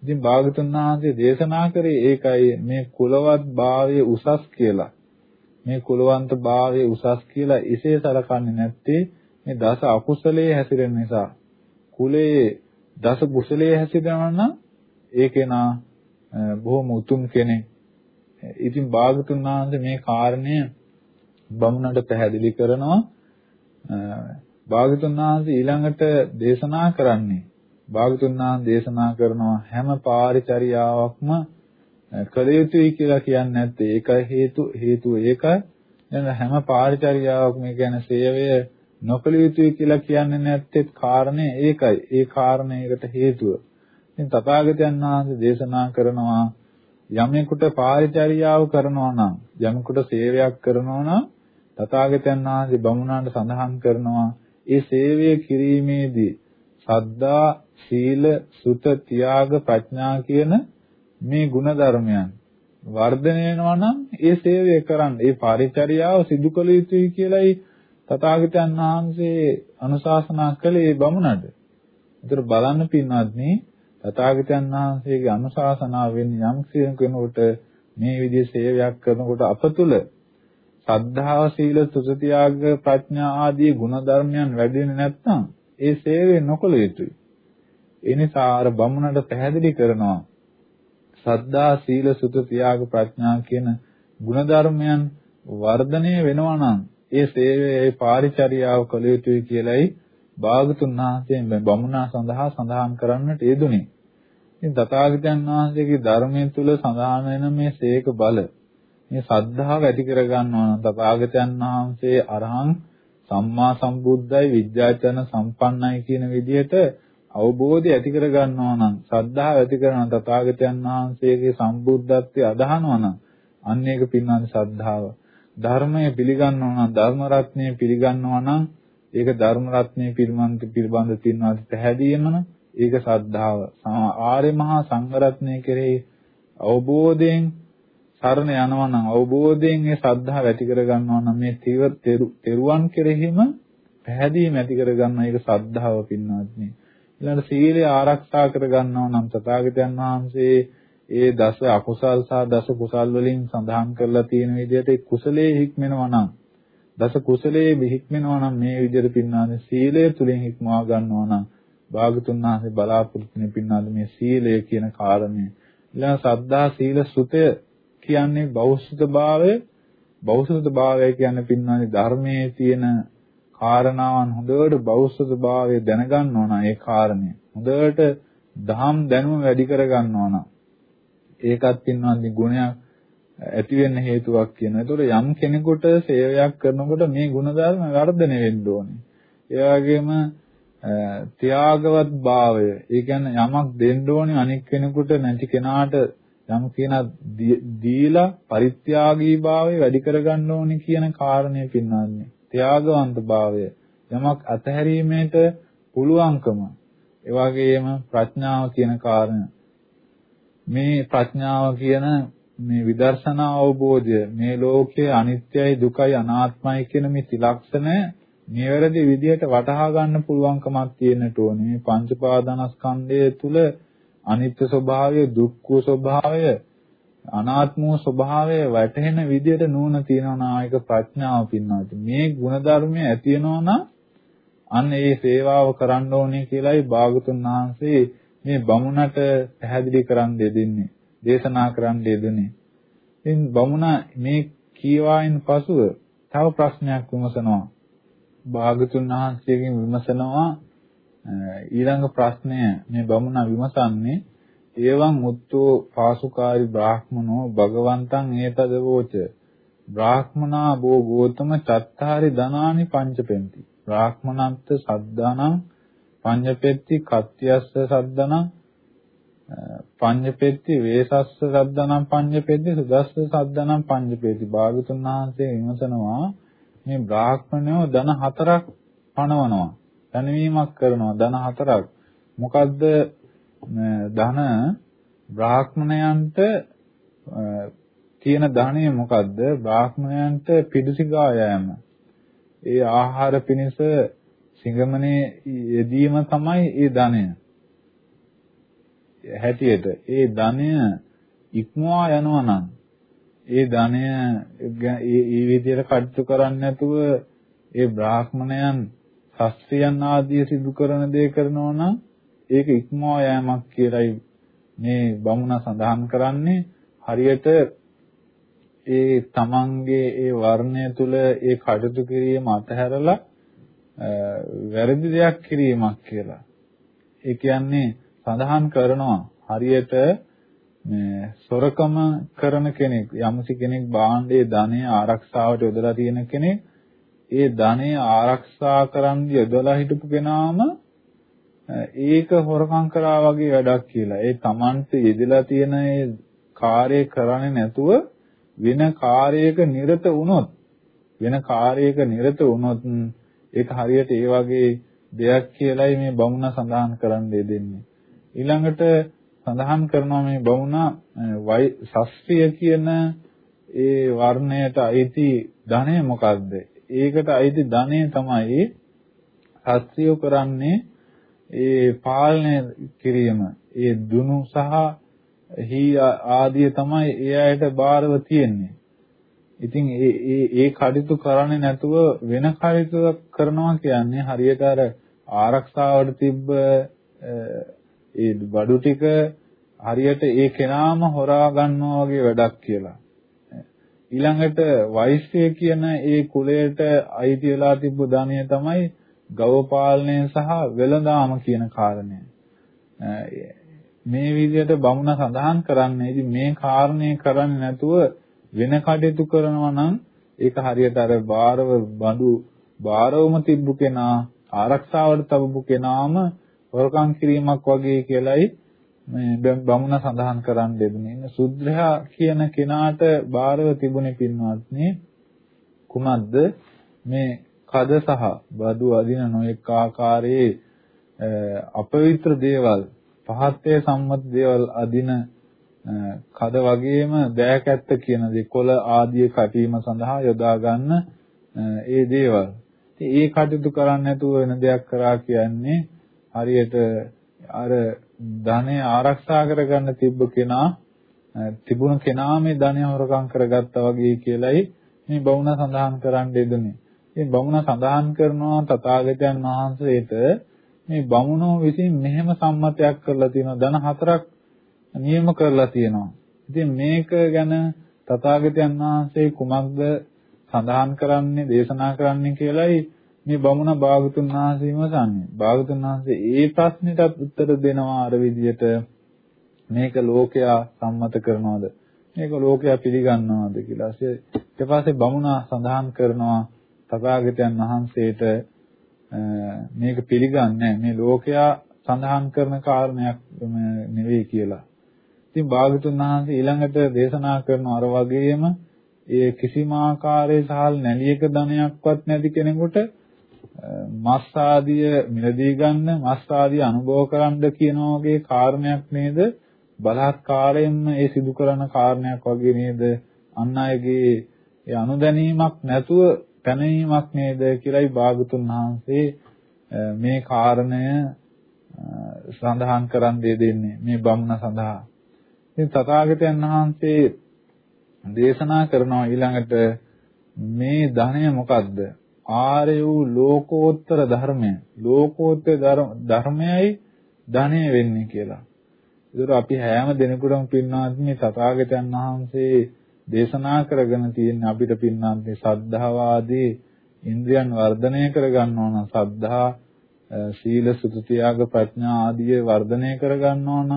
ඉතින් භාගතුන් වහන්සේ දේශනා කරේ ඒකයි මේ කුලවත් භාවයේ උසස් කියලා. මේ කුලවන්ත භාවයේ උසස් කියලා ඉසේ සලකන්නේ නැත්තේ මේ දස අකුසලයේ හැසිරෙන නිසා. කුලයේ දස කුසලයේ හැසිරෙනවා නම් ඒ කෙනා බොහොම උතුම් කෙනෙක්. ඉතින් භාගතුන් වහන්සේ මේ කාරණය බමුණට පැහැදිලි කරනවා. භාගතුන් වහන්සේ ඊළඟට දේශනා කරන්නේ භාගතුන් වහන්සේ දේශනා කරනවා හැම පාරිචර්යාවක්ම කළ යුතුයි කියලා කියන්නේ නැත්තේ. ඒක හේතු හේතුව ඒකයි. දැන් හැම පාරිචර්යාවක්ම කියන්නේ සේවය නොකළ යුතුයි කියලා කියන්නේ නැත්තේ කාරණේ ඒකයි. ඒ කාරණේකට හේතුව. ඉතින් තථාගතයන් වහන්සේ දේශනා කරනවා යමෙකුට පාරිචර්යාව කරනවා නම් යමෙකුට සේවයක් කරනවා නම් තථාගතයන් වහන්සේ බමුණාන්ට සඳහන් කරනවා ඒ සේවය කිරීමේදී සද්දා සීල සුත තියාග ප්‍රඥා කියන මේ ගුණ ධර්මයන් වර්ධනය වෙනවා නම් ඒ සේවය කරන්න ඒ පරිචර්යාව සිදු කළ යුතුයි කියලයි තථාගතයන් වහන්සේ අනුශාසනා කළේ බමුණට. ඒතර බලන්න පින්වත්නි තථාගතයන් වහන්සේගේ අනුශාසනාව වෙන්නේ යම් කෙනෙකුට මේ විදිහේ සේවයක් කරනකොට අප තුළ සද්ධාව සීල සුසතියාග ප්‍රඥා ආදී ගුණ ධර්මයන් වැඩි වෙන්නේ නැත්නම් ඒ සේවය නොකළ යුතුයි. ඒ නිසා අර බමුණට පැහැදිලි කරනවා සද්ධා සීල සුත තියාග ප්‍රඥා කියන ಗುಣධර්මයන් වර්ධනය වෙනවා නම් ඒ සේවයේ පාරිචර්යාව කළ යුතුයි කියලයි භාගතුන් වහන්සේ බමුණා සඳහා සඳහන් කරන්නට යෙදුනේ. ඉතින් තථාගතයන් වහන්සේගේ ධර්මයේ තුල සඳහන් වෙන මේ සේක බල මේ සද්ධාව ඇති කර ගන්නවා නම් තථාගතයන් වහන්සේ අරහං සම්මා සම්බුද්ධයි විද්‍යාචන සම්පන්නයි කියන විදිහට අවබෝධය ඇති කර ගන්නවා නම් ශ්‍රද්ධාව ඇති කරන තථාගතයන් වහන්සේගේ සම්බුද්ධත්වයේ අදහනවා නම් අන්න ඒක පින්නාද ශ්‍රද්ධාව. ධර්මය පිළිගන්නවා නම් ධර්ම රත්නය පිළිගන්නවා නම් ඒක ධර්ම රත්නය පිළිබඳ පිළිබඳ තියනවාද පැහැදීම නම් ඒක ශ්‍රද්ධාව. ආර්ය මහා සංඝ රත්නය කෙරෙහි අවබෝධයෙන් සරණ යනවා නම් අවබෝධයෙන් ඒ ශ්‍රද්ධාව ඇති කර ගන්නවා නම් මේ තෙරුවන් කෙරෙහිම පැහැදීම ඇති කර ගන්න එක ශ්‍රද්ධාව පින්වත්නි. ඊළඟ සීලය ආරක්ෂා කර ගන්නවා නම් තථාගතයන් වහන්සේ ඒ දස අකුසල් සහ දස කුසල් වලින් සඳහන් කරලා තියෙන විදිහට ඒ කුසලයේ හික්මෙනවා නම් දස කුසලයේ හික්මෙනවා නම් මේ විදිහට පින්නානේ සීලය තුලින් හික්මවා ගන්නවා නම් භාගතුන් වහන්සේ බලාපොරොත්තු වෙන පින්නාද මේ සීලය කියන කාරණය. ඊළඟ සද්ධා සීල සුතය කියන්නේ බෞද්ධභාවය. බෞද්ධභාවය කියන්නේ පින්නානේ ධර්මයේ තියෙන කාරණාවන් හොඳට බෞද්ධභාවය දැනගන්න ඕන ඒ කාරණේ. හොඳට දහම් දැනුම වැඩි කරගන්න ඕන. ඒකත් පින්වත්නි ගුණයක් ඇති වෙන්න හේතුවක් කියනවා. ඒතකොට යම් කෙනෙකුට සේවයක් කරනකොට මේ ගුණධර්ම වර්ධනය වෙන්න ඕනේ. ඒ වගේම ත්‍යාගවත් භාවය. ඒ කියන්නේ යමක් දෙන්න ඕනේ අනික් කෙනෙකුට නැති කෙනාට යම් කියන දීලා පරිත්‍යාගී භාවය වැඩි කරගන්න ඕනේ කියන කාරණය පින්නන්නේ. ත්‍යාගවන්ත භාවය. යමක් අතහැරීමේට පුළුවන්කම. ඒ වගේම ප්‍රඥාව කියන කාරණය. මේ ප්‍රඥාව කියන මේ විදර්ශනා අවබෝධය මේ ලෝකයේ අනිත්‍යයි දුකයි අනාත්මයි කියන මේ ත්‍රිලක්ෂණය නිවැරදි විදිහට වටහා ගන්න පුළුවන්කමක් තියෙන්නට ඕනේ. මේ පංච පාදානස්කන්ධය තුල අනිත්‍ය ස්වභාවය දුක්ඛ ස්වභාවය අනාත්ම ස්වභාවය වැටහෙන විදිහට නුවණ තියෙනවා නායක ප්‍රඥාව පින්නවාට මේ ಗುಣධර්මය ඇති වෙනවා අන්න ඒ සේවාව කරන්න ඕනේ කියලායි භාගතුන් වහන්සේ මේ බමුණට පැහැදිලි කරන් දෙන්නේ දේශනා කරන් දෙන්නේ ඉතින් බමුණ මේ කීවායින් පසුව තව ප්‍රශ්නයක් විමසනවා. භාගතුන් වහන්සේගෙන් විමසනවා ඊළඟ ප්‍රශ්නය මේ බමුණ විමසන්නේ එවං උත්තෝ පාසුකාරි බ්‍රාහ්මනෝ භගවන්තං ඒතදවෝච බ්‍රාහ්මනා බෝ ගෝතම චත්තාරි ධනානි පංචපෙන්ති. බ්‍රාහ්මනන්ත සද්දානං පඤ්ඤපෙත්ති කත්‍යස්ස සද්දානං පඤ්ඤපෙත්ති වේසස්ස සද්දානං පඤ්ඤපෙත්ති සුදස්ස සද්දානං පඤ්ඤපෙත්ති භාගතුන් වහන්සේ විමසනවා මේ බ්‍රාහ්මණයෝ ධන හතරක් පණවනවා දැනවීමක් කරනවා ධන හතරක්. මොකද්ද ධන බ්‍රාහ්මණයන්ට තියෙන ධනය මොකද්ද? බ්‍රාහ්මණයන්ට පිඩුසිඟා යෑම. ඒ ආහාර පිණිස සිඟමනේ යෙදීම තමයි ඒ ධනය. හැටියට ඒ ධනය ඉක්මවා යනවා නම් ඒ ධනය ඒ විදිහට කටයුතු කරන්නේ නැතුව ඒ බ්‍රාහ්මණයන් ශස්ත්‍රයන් ආදී සිදු කරන දේ කරනවා නම් ඒක ඉක්මවා යෑමක් කියලයි මේ බමුණ සඳහන් කරන්නේ හරියට ඒ තමන්ගේ ඒ වර්ණය තුල ඒ කටයුතු කිරීම අතහැරලා වැරදි දෙයක් කිරීමක් කියලා. ඒ කියන්නේ සඳහන් කරනවා හරියට මේ සොරකම කරන කෙනෙක් යම්සි කෙනෙක් භාණ්ඩයේ ධනය ආරක්ෂාවට යොදලා තියෙන කෙනෙක් ඒ ධනය ආරක්ෂා කරන් යොදලා හිටපු කෙනාම ඒක හොරකම් කරා වගේ වැඩක් කියලා. ඒ Tamante යෙදලා තියෙන ඒ කාර්යය කරන්නේ නැතුව වෙන කාර්යයක නිරත වුණොත් වෙන කාර්යයක නිරත වුණොත් ඒක හරියට ඒ වගේ දෙයක් කියලයි මේ බමුණ සඳහන් කරන්න දෙන්නේ. ඊළඟට සඳහන් කරනවා මේ බමුණා ශාස්ත්‍රීය කියන ඒ වර්ණයට අයිති ධනය මොකක්ද? ඒකට අයිති ධනය තමයි ශාස්ත්‍රීය කරන්නේ ඒ පාලනය කිරීම. ඒ දුනු සහ හි ආදිය තමයි ඒ අයට බාරව තියෙන්නේ. ඉතින් ඒ ඒ ඒ කටයුතු කරන්නේ නැතුව වෙන කටයුතු කරනවා කියන්නේ හරියට අර ආරක්ෂාවට තිබ්බ ඒ බඩු ටික හරියට ඒ කෙනාම හොරා ගන්නවා වගේ වැඩක් කියලා. ඊළඟට වෛශ්‍ය කියන ඒ කුලයට අයිති වෙලා තිබ්බ ධනය තමයි ගව පාලනය සහ වෙළඳාම කියන කාරණය. මේ විදිහට බමුණ සඳහන් කරන්නේ ඉතින් මේ කාරණේ කරන්නේ නැතුව වෙන කටයුතු කරනවා නම් ඒක හරියට අර බාරව බඳු බාරවම තිබ්බු කෙනා ආරක්ෂාවට තබපු කෙනාම හොරකම් කිරීමක් වගේ කියලයි මේ බමුණ සඳහන් කරන්න දෙන්නේ. සුද්ධයා කියන කෙනාට බාරව තිබුණේ පින්වත්නි කුමක්ද මේ කද සහ බදු අදින නොඑක ආකාරයේ අපවිත්‍ර දේවල් පහත්යේ සම්මත දේවල් අදින කද වගේම දෑකැත්ත කියන දෙකොළ ආදී කැපීම සඳහා යොදා ගන්න ඒ දේවල්. ඉතින් ඒ කටයුතු කරන්නේ නැතුව වෙන දෙයක් කරා කියන්නේ හරියට අර ධනය ආරක්ෂා කරගන්න තිබ්බ කෙනා තිබුණ කෙනා මේ ධනය හොරකම් කරගත්තා වගේ කියලයි මේ බවුණ සඳහන් කරන්න යෙදුනේ. ඉතින් බමුණ සඳහන් කරනවා තථාගතයන් වහන්සේට මේ බමුණෝ විසින් මෙහෙම සම්මතයක් කරලා තියෙනවා ධන හතරක් නියම කරලා තියෙනවා. ඉතින් මේක ගැන තථාගතයන් වහන්සේ කුමක්ද සඳහන් කරන්නේ දේශනා කරන්නේ කියලයි මේ බමුණ භාගතුන් වහන්සේ විමසන්නේ. භාගතුන් වහන්සේ ඒ ප්‍රශ්නෙටත් උත්තර දෙනවා අර විදිහට මේක ලෝකයා සම්මත කරනවද? මේක ලෝකයා පිළිගන්නවද කියලා. ඊට පස්සේ බමුණා සඳහන් කරනවා තථාගතයන් වහන්සේට මේක පිළිගන්නේ මේ ලෝකයා සඳහන් කරන කාරණයක් නෙවෙයි කියලා. ඉතින් භාගතුන් වහන්සේ ඊළඟට දේශනා කරන අර වගේම ඒ කිසිම ආකාරයේ සහල් නැලියක ධනයක්වත් නැති කෙනෙකුට මස් ආදිය මිලදී ගන්න මස් ආදිය අනුභව කරන්න කියන වගේ කාරණයක් නේද බලහත්කාරයෙන්ම ඒ සිදු කරන කාරණයක් වගේ නේද අන් අයගේ ඒ අනුදැනීමක් නැතුව පැනීමක් නේද කියලායි භාගතුන් වහන්සේ මේ කාරණය සඳහන් කරන් දෙන්නේ මේ බමුණ සඳහා. ඉතින් තථාගතයන් වහන්සේ දේශනා කරනවා ඊළඟට මේ ධනය මොකද්ද? ආර්ය වූ ලෝකෝත්තර ධර්මය. ලෝකෝත්තර ධර්මයයි ධනය වෙන්නේ කියලා. ඒතර අපි හැම දිනකටම පින්නාත් මේ තථාගතයන් වහන්සේ දේශනා කරගෙන තියෙන අපිට පින්නාත් මේ සද්ධාව ආදී ඉන්ද්‍රියන් වර්ධනය කරගන්න ඕන. සද්ධා, සීල, සුතු, ත්‍යාග, ප්‍රඥා ආදී වර්ධනය කරගන්න ඕන.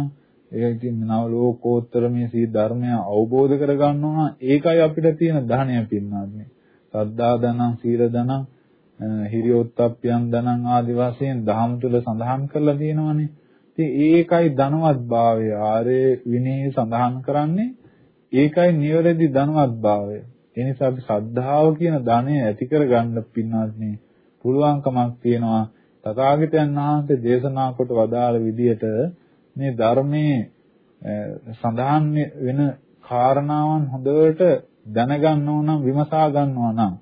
ඒක ඉතින් නව ලෝකෝත්තර මේ සී ධර්මය අවබෝධ කරගන්න ඕන. ඒකයි අපිට තියෙන ධනය පින්නාත් මේ. සද්ධා දනං සීල දනං හිරියොත්ප්පයන් දනං ආදි වශයෙන් දහම් තුල සඳහන් කරලා තියෙනවානේ. ඉතින් ඒකයි ධනවත් භාවය ආරේ විනී සඳහන් කරන්නේ ඒකයි නිවැරදි ධනවත් භාවය. ඒ නිසා අපි ශ්‍රද්ධාව කියන ධනය ඇති කරගන්න පින්නත් මේ පුළුවන්කමක් තියෙනවා. තථාගතයන් වහන්සේ දේශනා කොට වදාළ විදිහට මේ ධර්මයේ සඳහන් වෙන කාරණාවන් හොඳට දැනගන්න ඕන නම් විමසා ගන්නවා නම්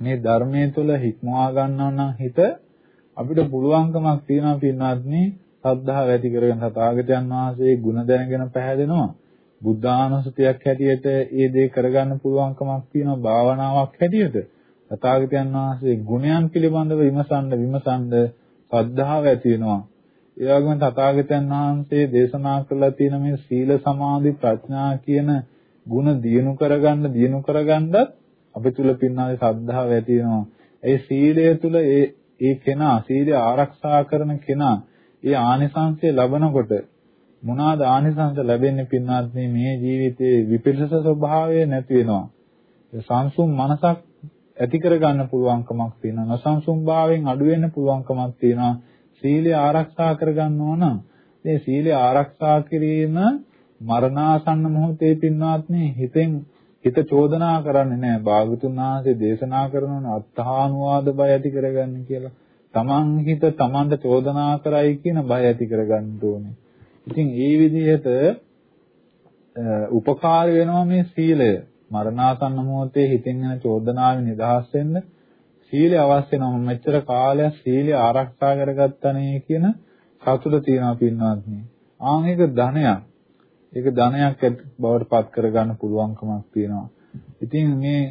මේ ධර්මයේ තුල හික්මවා ගන්නවා නම් හිත අපිට පුළුවන්කමක් තියෙනවා පින්වත්නි සද්ධාව ඇති කරගෙන තථාගතයන් වහන්සේ ගුණ දැනගෙන පැහැදෙනවා බුද්ධානුස්සතියක් හැටියට ඒ දේ කරගන්න පුළුවන්කමක් තියෙනවා භාවනාවක් හැටියට තථාගතයන් වහන්සේ ගුණයන් පිළිබඳව විමසන්න විමසන්න සද්ධාව ඇති වෙනවා ඒ වගේම තථාගතයන් වහන්සේ දේශනා කළා තියෙන මේ සීල සමාධි ප්‍රඥා කියන ಗುಣ දියුණු කරගන්න දියුණු කරගන්නත් අපි තුල පින්නාවේ ශ්‍රද්ධාව ඇති වෙනවා. ඒ සීලය තුල ඒ ඒ කෙනා සීලය ආරක්ෂා කරන කෙනා ඒ ආනිසංසය ලබනකොට මොනවාද ආනිසංස ලැබෙන්නේ පින්නාත් මේ ජීවිතයේ විපිරිස ස්වභාවය නැති වෙනවා. සංසුම් මනසක් ඇති කරගන්න පුළුවන්කමක් තියෙනවා. නොසංසුම් භාවයෙන් අඩු වෙන්න පුළුවන්කමක් තියෙනවා. සීලය ආරක්ෂා කරගන්න ඕන. මේ සීලය ආරක්ෂා කිරීම මරණාසන්න මොහොතේ පින්වත්නි හිතෙන් හිත චෝදනා කරන්නේ නැහැ. භාගතුන් වහන්සේ දේශනා කරනවන අත්හානුවාද බය ඇති කරගන්න කියලා. තමන් හිත තමන්ට චෝදනා කරයි කියන බය ඇති කරගන්න ඕනේ. ඉතින් ඒ විදිහට උපකාර වෙනවා මේ සීලය. මරණාසන්න මොහොතේ හිතෙන් එන චෝදනාවෙන් නිදහස් වෙන්න සීලය අවශ්‍ය වෙනවා. මෙච්චර කාලයක් සීලය ආරක්ෂා කරගත්තනේ කියන සතුට තියනවා පින්වත්නි. ආන් ඒක ධනයක්. ඒක ධනයක් බවට පත් කරගන්න පුළුවන්කමක් තියෙනවා. ඉතින් මේ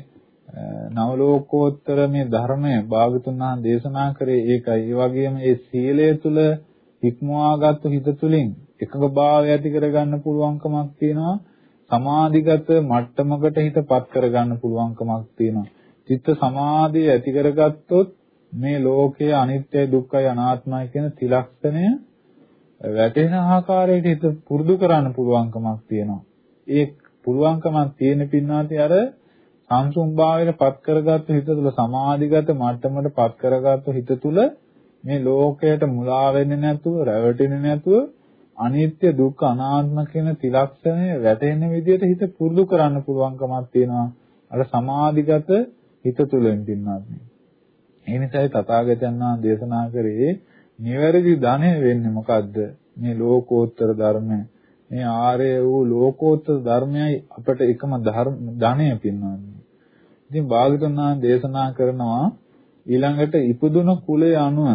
නවලෝකෝත්තර මේ ධර්මය භාගතුන් වහන්සේ දේශනා කරේ ඒකයි. ඒ වගේම ඒ සීලය තුල ඉක්මවාගත්තු හිත තුලින් එකඟභාවය ඇති කරගන්න පුළුවන්කමක් තියෙනවා. සමාධිගත මට්ටමකට හිතපත් කරගන්න පුළුවන්කමක් තියෙනවා. චිත්ත සමාධිය ඇති කරගත්තොත් මේ ලෝකයේ අනිත්‍යයි දුක්ඛයි අනාත්මයි කියන ත්‍රිලක්ෂණය වැටෙන ආකාරයට හිත පුරුදු කරන්න පුළුවන්කමක් තියෙනවා. ඒ පුළුවන්කමක් තියෙන පින්නාති අර සංසුම් භාවයට පත් කරගත්තු හිත තුළ සමාධිගත මට්ටමට පත් කරගත්තු හිත තුළ මේ ලෝකයට මුලා වෙන්නේ නැතුව රැවටෙන්නේ නැතුව අනිත්‍ය දුක්ඛ අනාත්ම කියන ත්‍රිලක්ෂණය වැටෙන විදිහට හිත පුරුදු කරන්න පුළුවන්කමක් තියෙනවා. අර සමාධිගත හිත තුළින් පින්නත් ඒ නිසායි තථාගතයන් වහන්සේ දේශනා කරේ නිවැරදි ධනය වෙන්නේ මොකද්ද? මේ ලෝකෝත්තර ධර්මය මේ ආර්ය වූ ලෝකෝත්තර ධර්මයයි අපට එකම ධනය පින්නන්නේ ඉතින් භාගතුන් වහන්සේ දේශනා කරනවා ඊළඟට ඉපදුන කුලය අනුව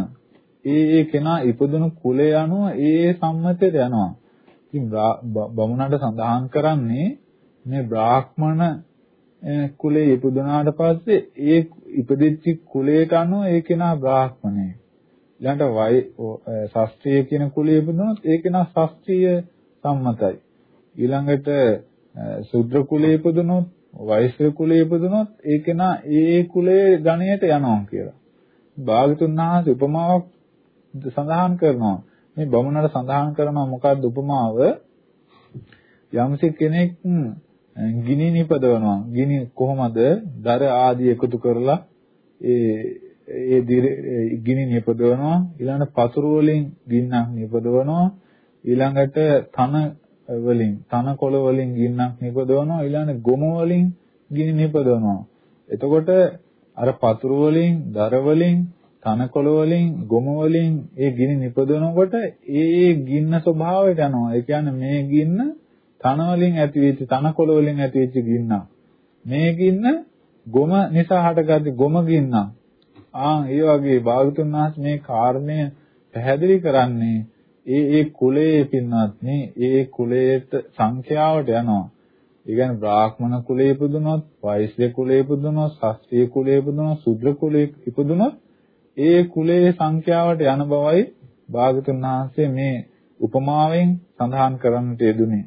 ඒ ඒ කෙනා ඉපදුන කුලය අනුව ඒ ඒ සම්මතයට යනවා. ඉතින් බමුණට සඳහන් කරන්නේ මේ බ්‍රාහ්මණ කුලේ ඉපදුනාට පස්සේ ඒ ඉපදිච්ච කුලයට අනුව ඒ කෙනා බ්‍රාහ්මණයෙක්. ඊළඟට වයි ශාස්ත්‍රීය කියන කුලයේ ඉපදුනොත් ඒ කෙනා ශාස්ත්‍රීය සම්මතයි. ඊළඟට ශුද්‍ර කුලයේ ඉපදුනොත් වෛශ්‍ය කුලයේ ඉපදුනොත් ඒ කෙනා ඒ කුලයේ ගණයට යනවා කියලා. භාගතුන් වහන්සේ උපමාවක් සඳහන් කරනවා. මේ බමුණට සඳහන් කරනවා මොකක්ද උපමාව? යම්සි කෙනෙක් ගිනි නිපදවනවා. ගිනි කොහොමද? දර ආදී එකතු කරලා ඒ ඒ ගිනි නිපදවනවා. ඊළඟට පතුරු වලින් ගින්නක් නිපදවනවා. ඊළඟට තන වලින් තනකොළ වලින් ගින්නක් නිපදවනවා ඊළඟ ගොම වලින් ගිනි නිපදවනවා එතකොට අර පතුරු වලින් දර වලින් තනකොළ වලින් ගොම වලින් ඒ ගිනි නිපදවනකොට ඒ ඒ ගින්න ස්වභාවයට යනවා. ඒ කියන්නේ මේ ගින්න තන වලින් ඇතිවෙච්ච තනකොළ වලින් ඇතිවෙච්ච ගින්න. මේ ගින්න ගොම නිසා හටගත්ත ගොම ගින්න. ආ ඒ වගේ භාගතුන් වහන්සේ මේ කාරණය පැහැදිලි කරන්නේ ඒ ඒ කුලයේ පින්වත්නි ඒ කුලයට සංඛ්‍යාවට යනවා. ඒ කියන්නේ බ්‍රාහ්මණ කුලයේ ඉපදුනොත්, වෛශ්‍ය කුලයේ ඉපදුනොත්, ශාස්ත්‍රීය කුලයේ ඉපදුනොත්, ශුද්‍ර කුලයේ ඉපදුනොත් ඒ කුලයේ සංඛ්‍යාවට යන බවයි භාගතුන් වහන්සේ මේ උපමාවෙන් සඳහන් කරන්නට යෙදුනේ.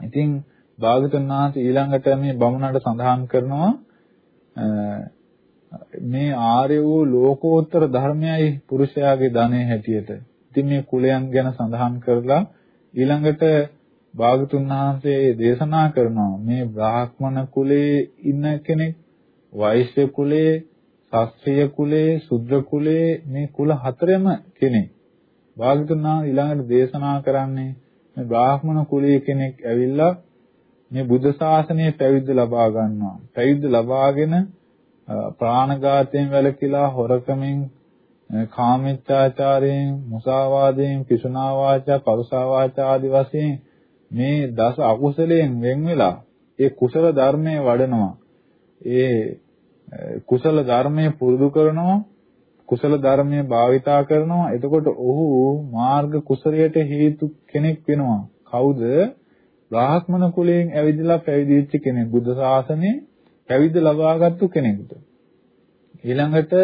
ඉතින් භාගතුන් වහන්සේ ඊළඟට මේ බමුණට සඳහන් කරනවා මේ ආර්ය වූ ලෝකෝත්තර ධර්මයයි පුරුෂයාගේ ධනෙ හැටියට ඉතින් මේ කුලයන් ගැන සඳහන් කරලා ඊළඟට භාගතුන් වහන්සේ දේශනා කරනවා මේ බ්‍රාහ්මණ කුලයේ ඉන්න කෙනෙක් වෛශ්‍ය කුලයේ ශාස්ත්‍රීය කුලයේ ශුද්‍ර කුලයේ මේ කුල හතරෙම කෙනෙක් භාගතුන් වහන්සේ ඊළඟට දේශනා කරන්නේ මේ බ්‍රාහ්මණ කුලයේ කෙනෙක් ඇවිල්ලා මේ බුද්ධ ශාසනය පැවිද්ද ලබා ගන්නවා පැවිද්ද ලබාගෙන ප්‍රාණඝාතයෙන් වැළකීලා හොරකමින් කාමීත්‍යාචාරයෙන්, මුසාවාදයෙන්, පිසුනා වාචා, පරුසා වාචා ආදී වශයෙන් මේ දස අකුසලයෙන් වෙන් වෙලා ඒ කුසල ධර්මයේ වඩනවා. ඒ කුසල ධර්මයේ පුරුදු කරනවා. කුසල ධර්මයේ භාවිතා කරනවා. එතකොට ඔහු මාර්ග කුසලයට හේතු කෙනෙක් වෙනවා. කවුද? බ්‍රාහ්මණ කුලයෙන් ඇවිදලා පැවිදිච්ච කෙනෙක්. බුද්ධ ශාසනයේ පැවිදි ලබාගත්තු කෙනෙකුට. ඊළඟට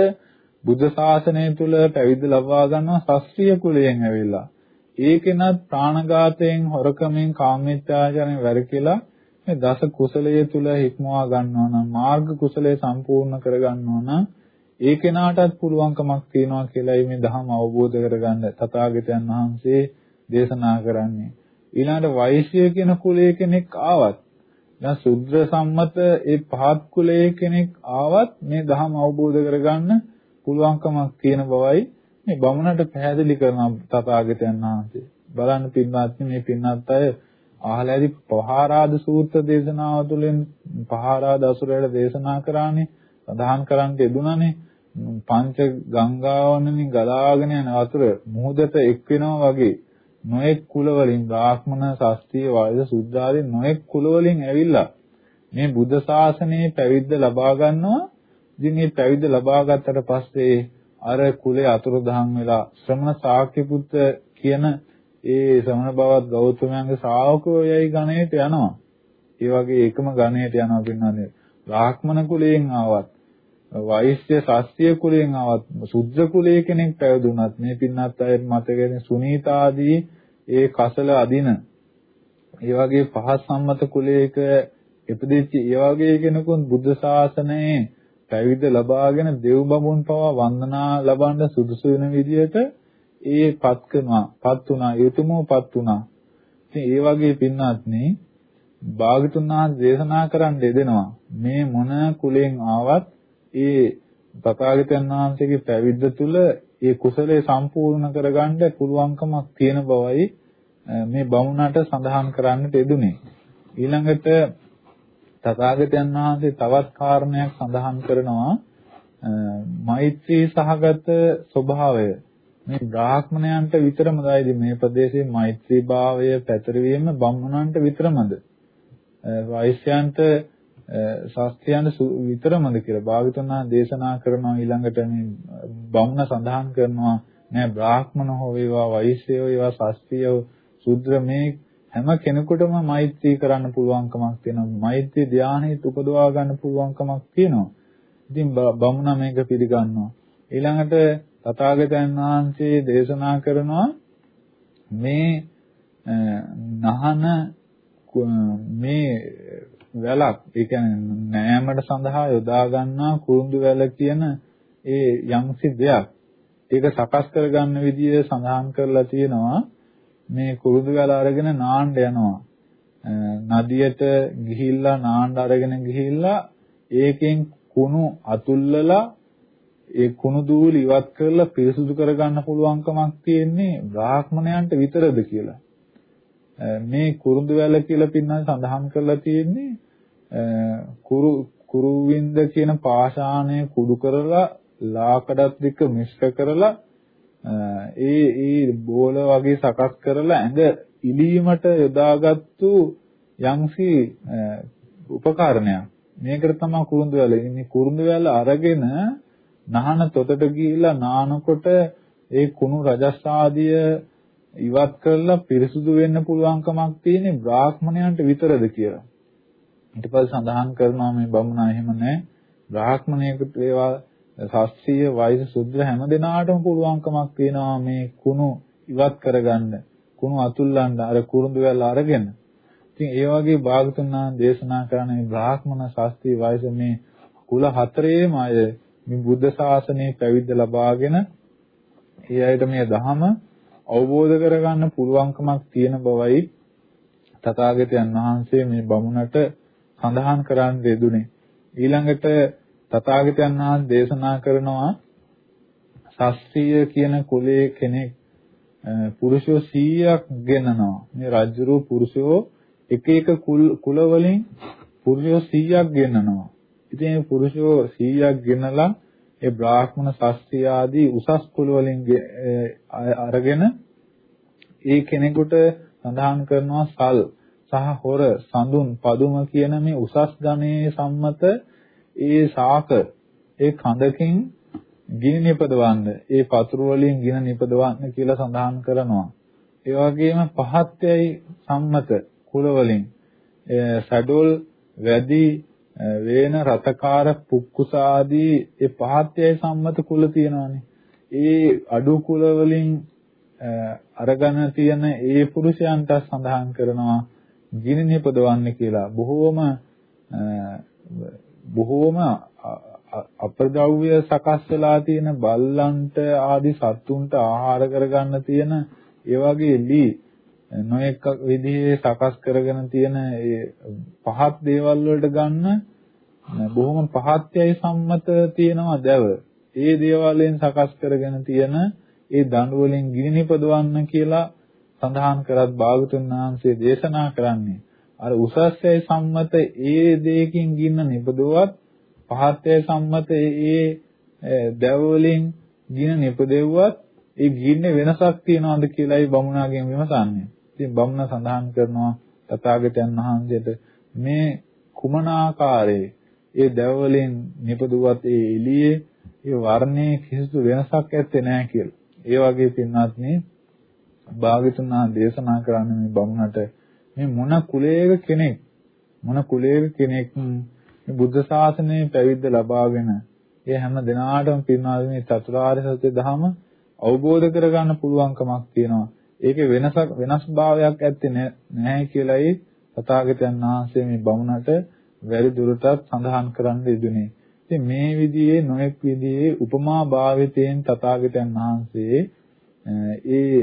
බුද්ධ ශාසනය තුල පැවිදි ලබා ගන්නවා ශාස්ත්‍රීය කුලයෙන් ඇවිල්ලා. ඒකෙනත් ප්‍රාණඝාතයෙන් හොරකමින් කාමීත්‍යාචාරයෙන් වැරකිලා මේ දස කුසලයේ තුල හික්මවා ගන්නවා නම් මාර්ග කුසලයේ සම්පූර්ණ කර ගන්නවා නම් ඒ කෙනාටත් පුළුවන්කමක් තියෙනවා කියලායි මේ ධර්ම අවබෝධ කරගන්න තථාගතයන් වහන්සේ දේශනා කරන්නේ. ඊළඟට වෛශ්‍ය කියන කුලයේ කෙනෙක් ආවත් දැන් සුද්ධ සම්මත ඒ පහත් කුලයේ කෙනෙක් ආවත් මේ ධර්ම අවබෝධ කරගන්න පුළුවන්කමක් තියෙන බවයි මේ බමුණට පැහැදිලි කරන තථාගතයන් වහන්සේ. බලන්න පින්වත්නි මේ පින්වත් අය අහලා ඇති පහාරාද සූත්‍ර දේශනාව තුළින් පහාරාද අසුරයට දේශනා කරානේ සඳහන් කරන්න යෙදුණානේ පංච ගංගාවන්වලින් ගලාගෙන යන වතුර මුහුදට එක් වෙනවා වගේ නොඑක් කුල වලින් බ්‍රාහ්මණ ශාස්ත්‍රීය වෛද්‍ය සුද්ධාදී නොඑක් කුල වලින් ඇවිල්ලා මේ බුද්ධ ශාසනයේ පැවිද්ද ලබා ගන්නවා. ඉතින් මේ පැවිද්ද ලබා ගත්තට පස්සේ අර කුලේ අතුරුදහන් වෙලා ශ්‍රමණ ශාක්‍ය පුත්ත කියන ඒ ශ්‍රමණ බවත් ගෞතමයන්ගේ ශ්‍රාවකයෝ යයි ගණයට යනවා. ඒ වගේ එකම ගණයට යනවා පින්නන්නේ. බ්‍රාහ්මණ කුලයෙන් ආවත් වෛශ්‍ය ශාස්ත්‍රීය කුලයෙන් ආවත් සුද්ධ කුලයේ කෙනෙක් පැවිදුණත් මේ පින්නත් අය මතකයෙන් සුනීතාදී ඒ කසල අදින ඒ වගේ පහත් සම්මත කුලයක ඉපදිච්ච ඒ වගේ කෙනෙකුන් බුද්ධ ශාසනයේ පැවිද්ද ලබාගෙන දෙව් බඹුන් පවා වන්දනා ලබන්න සුදුසු වෙන විදිහට ඒ පත් කරනවා පත් වුණා යතුමෝ පත් වුණා. ඉතින් ඒ වගේ පින්නත්නි භාගතුන් වහන්සේ දේශනා කරන්න දෙදෙනවා මේ මොන කුලෙන් ආවත් ඒ තථාගතයන් වහන්සේගේ පැවිද්ද තුළ ඒ කුසලයේ සම්පූර්ණ කරගන්න පුළුවන්කමක් තියෙන බවයි මේ බමුණට සඳහන් කරන්නට යෙදුනේ. ඊළඟට තථාගතයන් වහන්සේ තවත් කාරණයක් සඳහන් කරනවා. මෛත්‍රී සහගත ස්වභාවය. මේ බ්‍රාහ්මණයන්ට විතරමදයිද මේ ප්‍රදේශයේ මෛත්‍රී භාවය පැතිරවීම බමුණන්ට විතරමද වෛශ්‍යයන්ට ශාස්ත්‍රයන් විතරමද කියලා භාගතුන් දේශනා කරනවා ඊළඟට මේ බමුණ සඳහන් කරනවා නෑ බ්‍රාහ්මණ හෝ වේවා වෛශ්‍යයෝ වේවා ශාස්ත්‍රීය සුද්ධ මේ හැම කෙනෙකුටම මෛත්‍රී කරන්න පුළුවන්කමක් තියෙනවා. මෛත්‍රී ධානයෙත් උපදවා ගන්න පුළුවන්කමක් තියෙනවා. ඉතින් බමුණ මේක පිළිගන්නවා. ඊළඟට තථාගතයන් වහන්සේ දේශනා කරනවා මේ නහන මේ වැලක් ඒ කියන්නේ නෑමට සඳහා යොදා ගන්නා කුරුඳු වැල කියන ඒ යම්සි දෙයක් ඒක සකස් කරගන්න විදිය සඳහන් කරලා තියෙනවා මේ කුරුඳු වැල අරගෙන නාන්න යනවා. නදියට ගිහිල්ලා නාන්න අරගෙන ගිහිල්ලා ඒකෙන් කුණු අතුල්ලලා ඒ කුණු දූලි ඉවත් කරලා පිරිසුදු කරගන්න පුළුවන්කමක් තියෙන්නේ බ්‍රාහ්මණයන්ට විතරද කියලා. මේ කුරුඳු වැල කියලා පින්නන් සඳහන් කරලා තියෙන්නේ කුරු කුරුවින්ද කියන පාෂාණය කුඩු කරලා ලාකඩත් එක්ක මිශ්‍ර කරලා ඒ ඒ බෝල වගේ සකස් කරලා ඇඟ ඉලීමට යොදාගත්තු යම්සි උපකරණයක්. මේකට තමයි කුරුඳු වැල. ඉන්නේ කුරුඳු වැල අරගෙන නහන තොතට ගිහිලා නානකොට ඒ කුණු රජස් ආදිය ඉවත් කරලා පිරිසුදු වෙන්න පුළුවන්කමක් තියෙන්නේ බ්‍රාහ්මණයන්ට විතරද කියලා. ඊට පස්සේ සඳහන් කරනවා මේ බමුණා එහෙම නැහැ. බ්‍රාහ්මණයෙකුට ඒවා ශාස්ත්‍රීය වෛද්‍ය සුද්ධ හැම දිනාටම පුළුවන්කමක් තියෙනවා මේ කුණු ඉවත් කරගන්න කුණු අතුල්ලන්න අර කුරුඳු වැල් අරගෙන ඉතින් ඒ වගේ භාගතුන් දේශනා කරන මේ බ්‍රාහ්මණ ශාස්ත්‍රීය වෛද්‍ය මේ කුල හතරේම අය මේ බුද්ධ ශාසනයේ පැවිද්ද ලබාගෙන ඒ අයට මේ ධහම අවබෝධ කරගන්න පුළුවන්කමක් තියෙන බවයි තථාගතයන් වහන්සේ මේ බමුණට සඳහන් කරන්න දෙදුනේ ඊළඟට තථාගතයන් වහන්සේ දේශනා කරනවා ශාස්ත්‍රීය කියන කුලයේ කෙනෙක් පුරුෂයෝ 100ක් ගෙනනවා. මේ රජුරෝ පුරුෂයෝ එක එක කුල වලින් පුරුෂයෝ 100ක් ගෙනනවා. ඉතින් මේ පුරුෂයෝ 100ක් ගෙනලා ඒ බ්‍රාහ්මණ ශාස්ත්‍රීය ආදී උසස් කුල වලින් අරගෙන ඒ කෙනෙකුට සඳහන් කරනවා සල් සහ හොර සඳුන් පදුම කියන මේ උසස් ගණයේ සම්මත ඒ ශාක ඒ කඳකින් ගිනි නිපදවන්න ඒ පතුරු වලින් ගිනි නිපදවන්න කියලා සඳහන් කරනවා. ඒ වගේම පහත්යයි සම්මත කුල වලින් සඩොල් වැඩි වේන රතකාර පුක්කුස ආදී ඒ පහත්යයි සම්මත කුල තියෙනවානේ. ඒ අඩු කුල වලින් අරගෙන තියෙන ඒ පුරුෂයන්ට සඳහන් කරනවා ගිනි නිපදවන්න කියලා. බොහෝම බොහෝම අපද්‍රව්‍ය සකස් වෙලා තියෙන බල්ලන්ට ආදි සත්තුන්ට ආහාර කරගන්න තියෙන ඒ වගේ ලී නොඑක විදිහේ සකස් කරගෙන තියෙන ඒ පහත් දේවල් වලට ගන්න බොහොම පහත්යයි සම්මත තියෙනවා දැව. ඒ දේවල්ෙන් සකස් කරගෙන තියෙන ඒ දඬු වලින් ගිනි නිපදවන්න කියලා සඳහන් කරත් භාගතුන් වහන්සේ දේශනා කරන්නේ අර උසස්සේ සම්මත ඒ දෙයකින් ගින්න නිපදුවත් පහත්යේ සම්මත ඒ දැව වලින් ගින්න නිපදෙව්වත් ඒ ගින්නේ වෙනසක් තියනවාද කියලායි බමුණාගෙන් විමසන්නේ. ඉතින් බමුණ සඳහන් කරනවා තථාගතයන් වහන්සේට මේ කුමන ආකාරයේ ඒ දැව වලින් නිපදුවත් ඒ එළියේ ඒ වර්ණයේ කිසිදු වෙනසක් ඇත්තේ නැහැ කියලා. ඒ වගේ පින්වත්නි භාග්‍යතුන් දේශනා කරන්නේ මේ බමුණට මේ මොන කුලයක කෙනෙක් මොන කුලයක කෙනෙක් මේ බුද්ධ ශාසනයේ පැවිද්ද ලබාගෙන ඒ හැම දිනාටම පින්වත්නි මේ චතුරාර්ය සත්‍ය ධහම අවබෝධ කරගන්න පුළුවන්කමක් තියෙනවා. ඒකේ වෙනසක් වෙනස් භාවයක් ඇත්තේ නැහැ කියලයි තථාගතයන් වහන්සේ මේ බමුණට වැඩි දුරටත් සඳහන් කරන්න යෙදුනේ. ඉතින් මේ විදිහේ නොඑක් විදිහේ උපමා භාවිතයෙන් තථාගතයන් වහන්සේ ඒ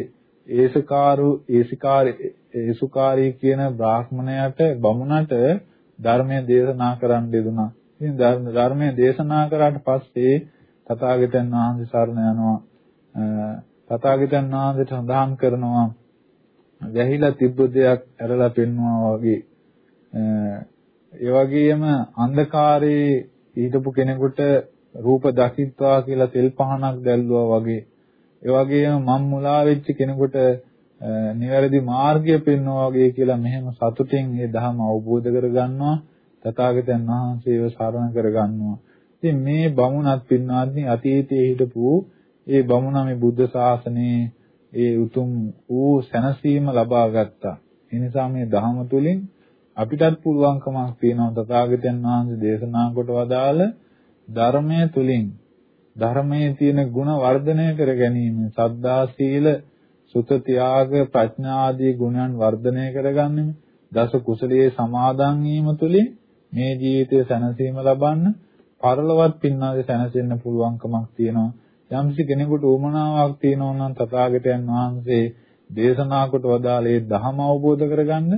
ඒසකාරු ඒසිකාරී ඒසුකාරී කියන බ්‍රාහ්මණයට බමුණට ධර්මය දේශනා කරන්න දෙදුනා. ඉතින් ධර්මය දේශනා කරාට පස්සේ තථාගතයන් වහන්සේ සරණ යනවා. තථාගතයන් වහන්සේට සඳහන් කරනවා වැහිලා තිබ්බ දෙයක් ඇරලා පෙන්වනවා වගේ. ඒ වගේම අන්ධකාරයේ ඊටපු කෙනෙකුට රූප දකිත්වා කියලා තෙල් පහනක් දැල්ලුවා වගේ. ඒ වගේම මම් මුලා වෙච්ච කෙනෙකුට නිවැරදි මාර්ගය පෙන්වනවා වගේ කියලා මෙහෙම සතුටින් මේ ධර්ම අවබෝධ කරගන්නවා තථාගතයන් වහන්සේව සරණ කරගන්නවා. ඉතින් මේ බමුණත් පින්නාත්නි අතීතයේ හිටපු ඒ බමුණා මේ බුද්ධ ශාසනයේ ඒ උතුම් වූ සැනසීම ලබා ගත්තා. ඒ නිසා මේ ධහම තුලින් අපිටත් පුළුවන්කමක් තියෙනවා තථාගතයන් වහන්සේ දේශනා කොට වදාළ ධර්මය තුලින් ධර්මයේ තියෙන ಗುಣ වර්ධනය කර ගැනීම සද්ධා සීල සුත ත්‍යාග ප්‍රඥා ආදී ගුණයන් වර්ධනය කරගන්නේ දස කුසලයේ සමාදන් වීම තුලින් මේ ජීවිතයේ සැනසීම ලබන්න පරලොවත් පින්නාගේ සැනසෙන්න පුළුවන්කමක් තියෙනවා යම්සි කෙනෙකුට උමනාවක් තියෙනවා නම් තථාගතයන් වහන්සේ දේශනා කොට වදාළේ ධහම අවබෝධ කරගන්න.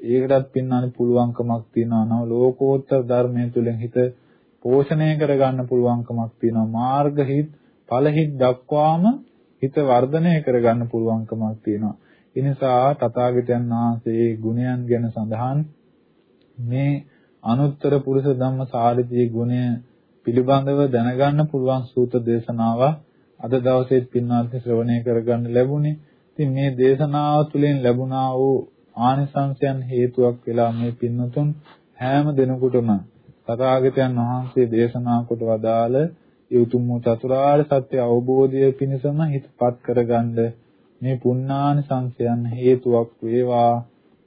ඒකටත් පින්නානේ පුළුවන්කමක් තියෙනවා නව ලෝකෝත්තර ධර්මයේ තුලින් හිත පෝෂණය කරගන්න පුළුවන්කමක් තියෙනවා. මාර්ග හිත් ඵල හිත් දක්වාම හිත වර්ධනය කරගන්න පුළුවන්කමක් තියෙනවා. ඒ නිසා තථාගතයන් වහන්සේ ගුණයන් ගැන සඳහන් මේ අනුත්තර පුරුෂ ධම්ම සාරිතී ගුණය පිළිබඳව දැනගන්න පුළුවන් සූත්‍ර දේශනාව අද දවසේ පින්වත් ශ්‍රවණය කරගන්න ලැබුණේ. ඉතින් මේ දේශනාව තුළින් ලැබුණා වූ ආනිසංසයන් හේතුවක් වෙලා මේ පින්නතුන් හැම දිනකටම තථාගතයන් වහන්සේ දේශනා කොට වදාළ යුතුම් චතුරාර්ය සත්‍ය අවබෝධය පිණිසම හිතපත් කරගන්න මේ පුණ්ණානිසංසයන් හේතුවක් වේවා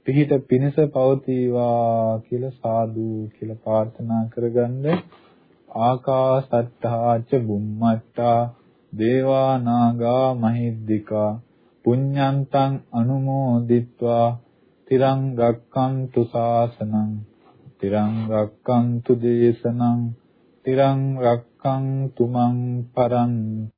පිහිට පිණිස පවතිවා කියලා සාදු කියලා ප්‍රාර්ථනා කරගන්න ආකාසත්තා ච බුම්මත්තා දේවා නාග මහිද්దికා පුඤ්ඤන්තං අනුමෝදිත්වා තිරං රක්칸තු සාසනං තිරං රක්칸තු දේශනං තිරං රක්칸තු මං පරන්ති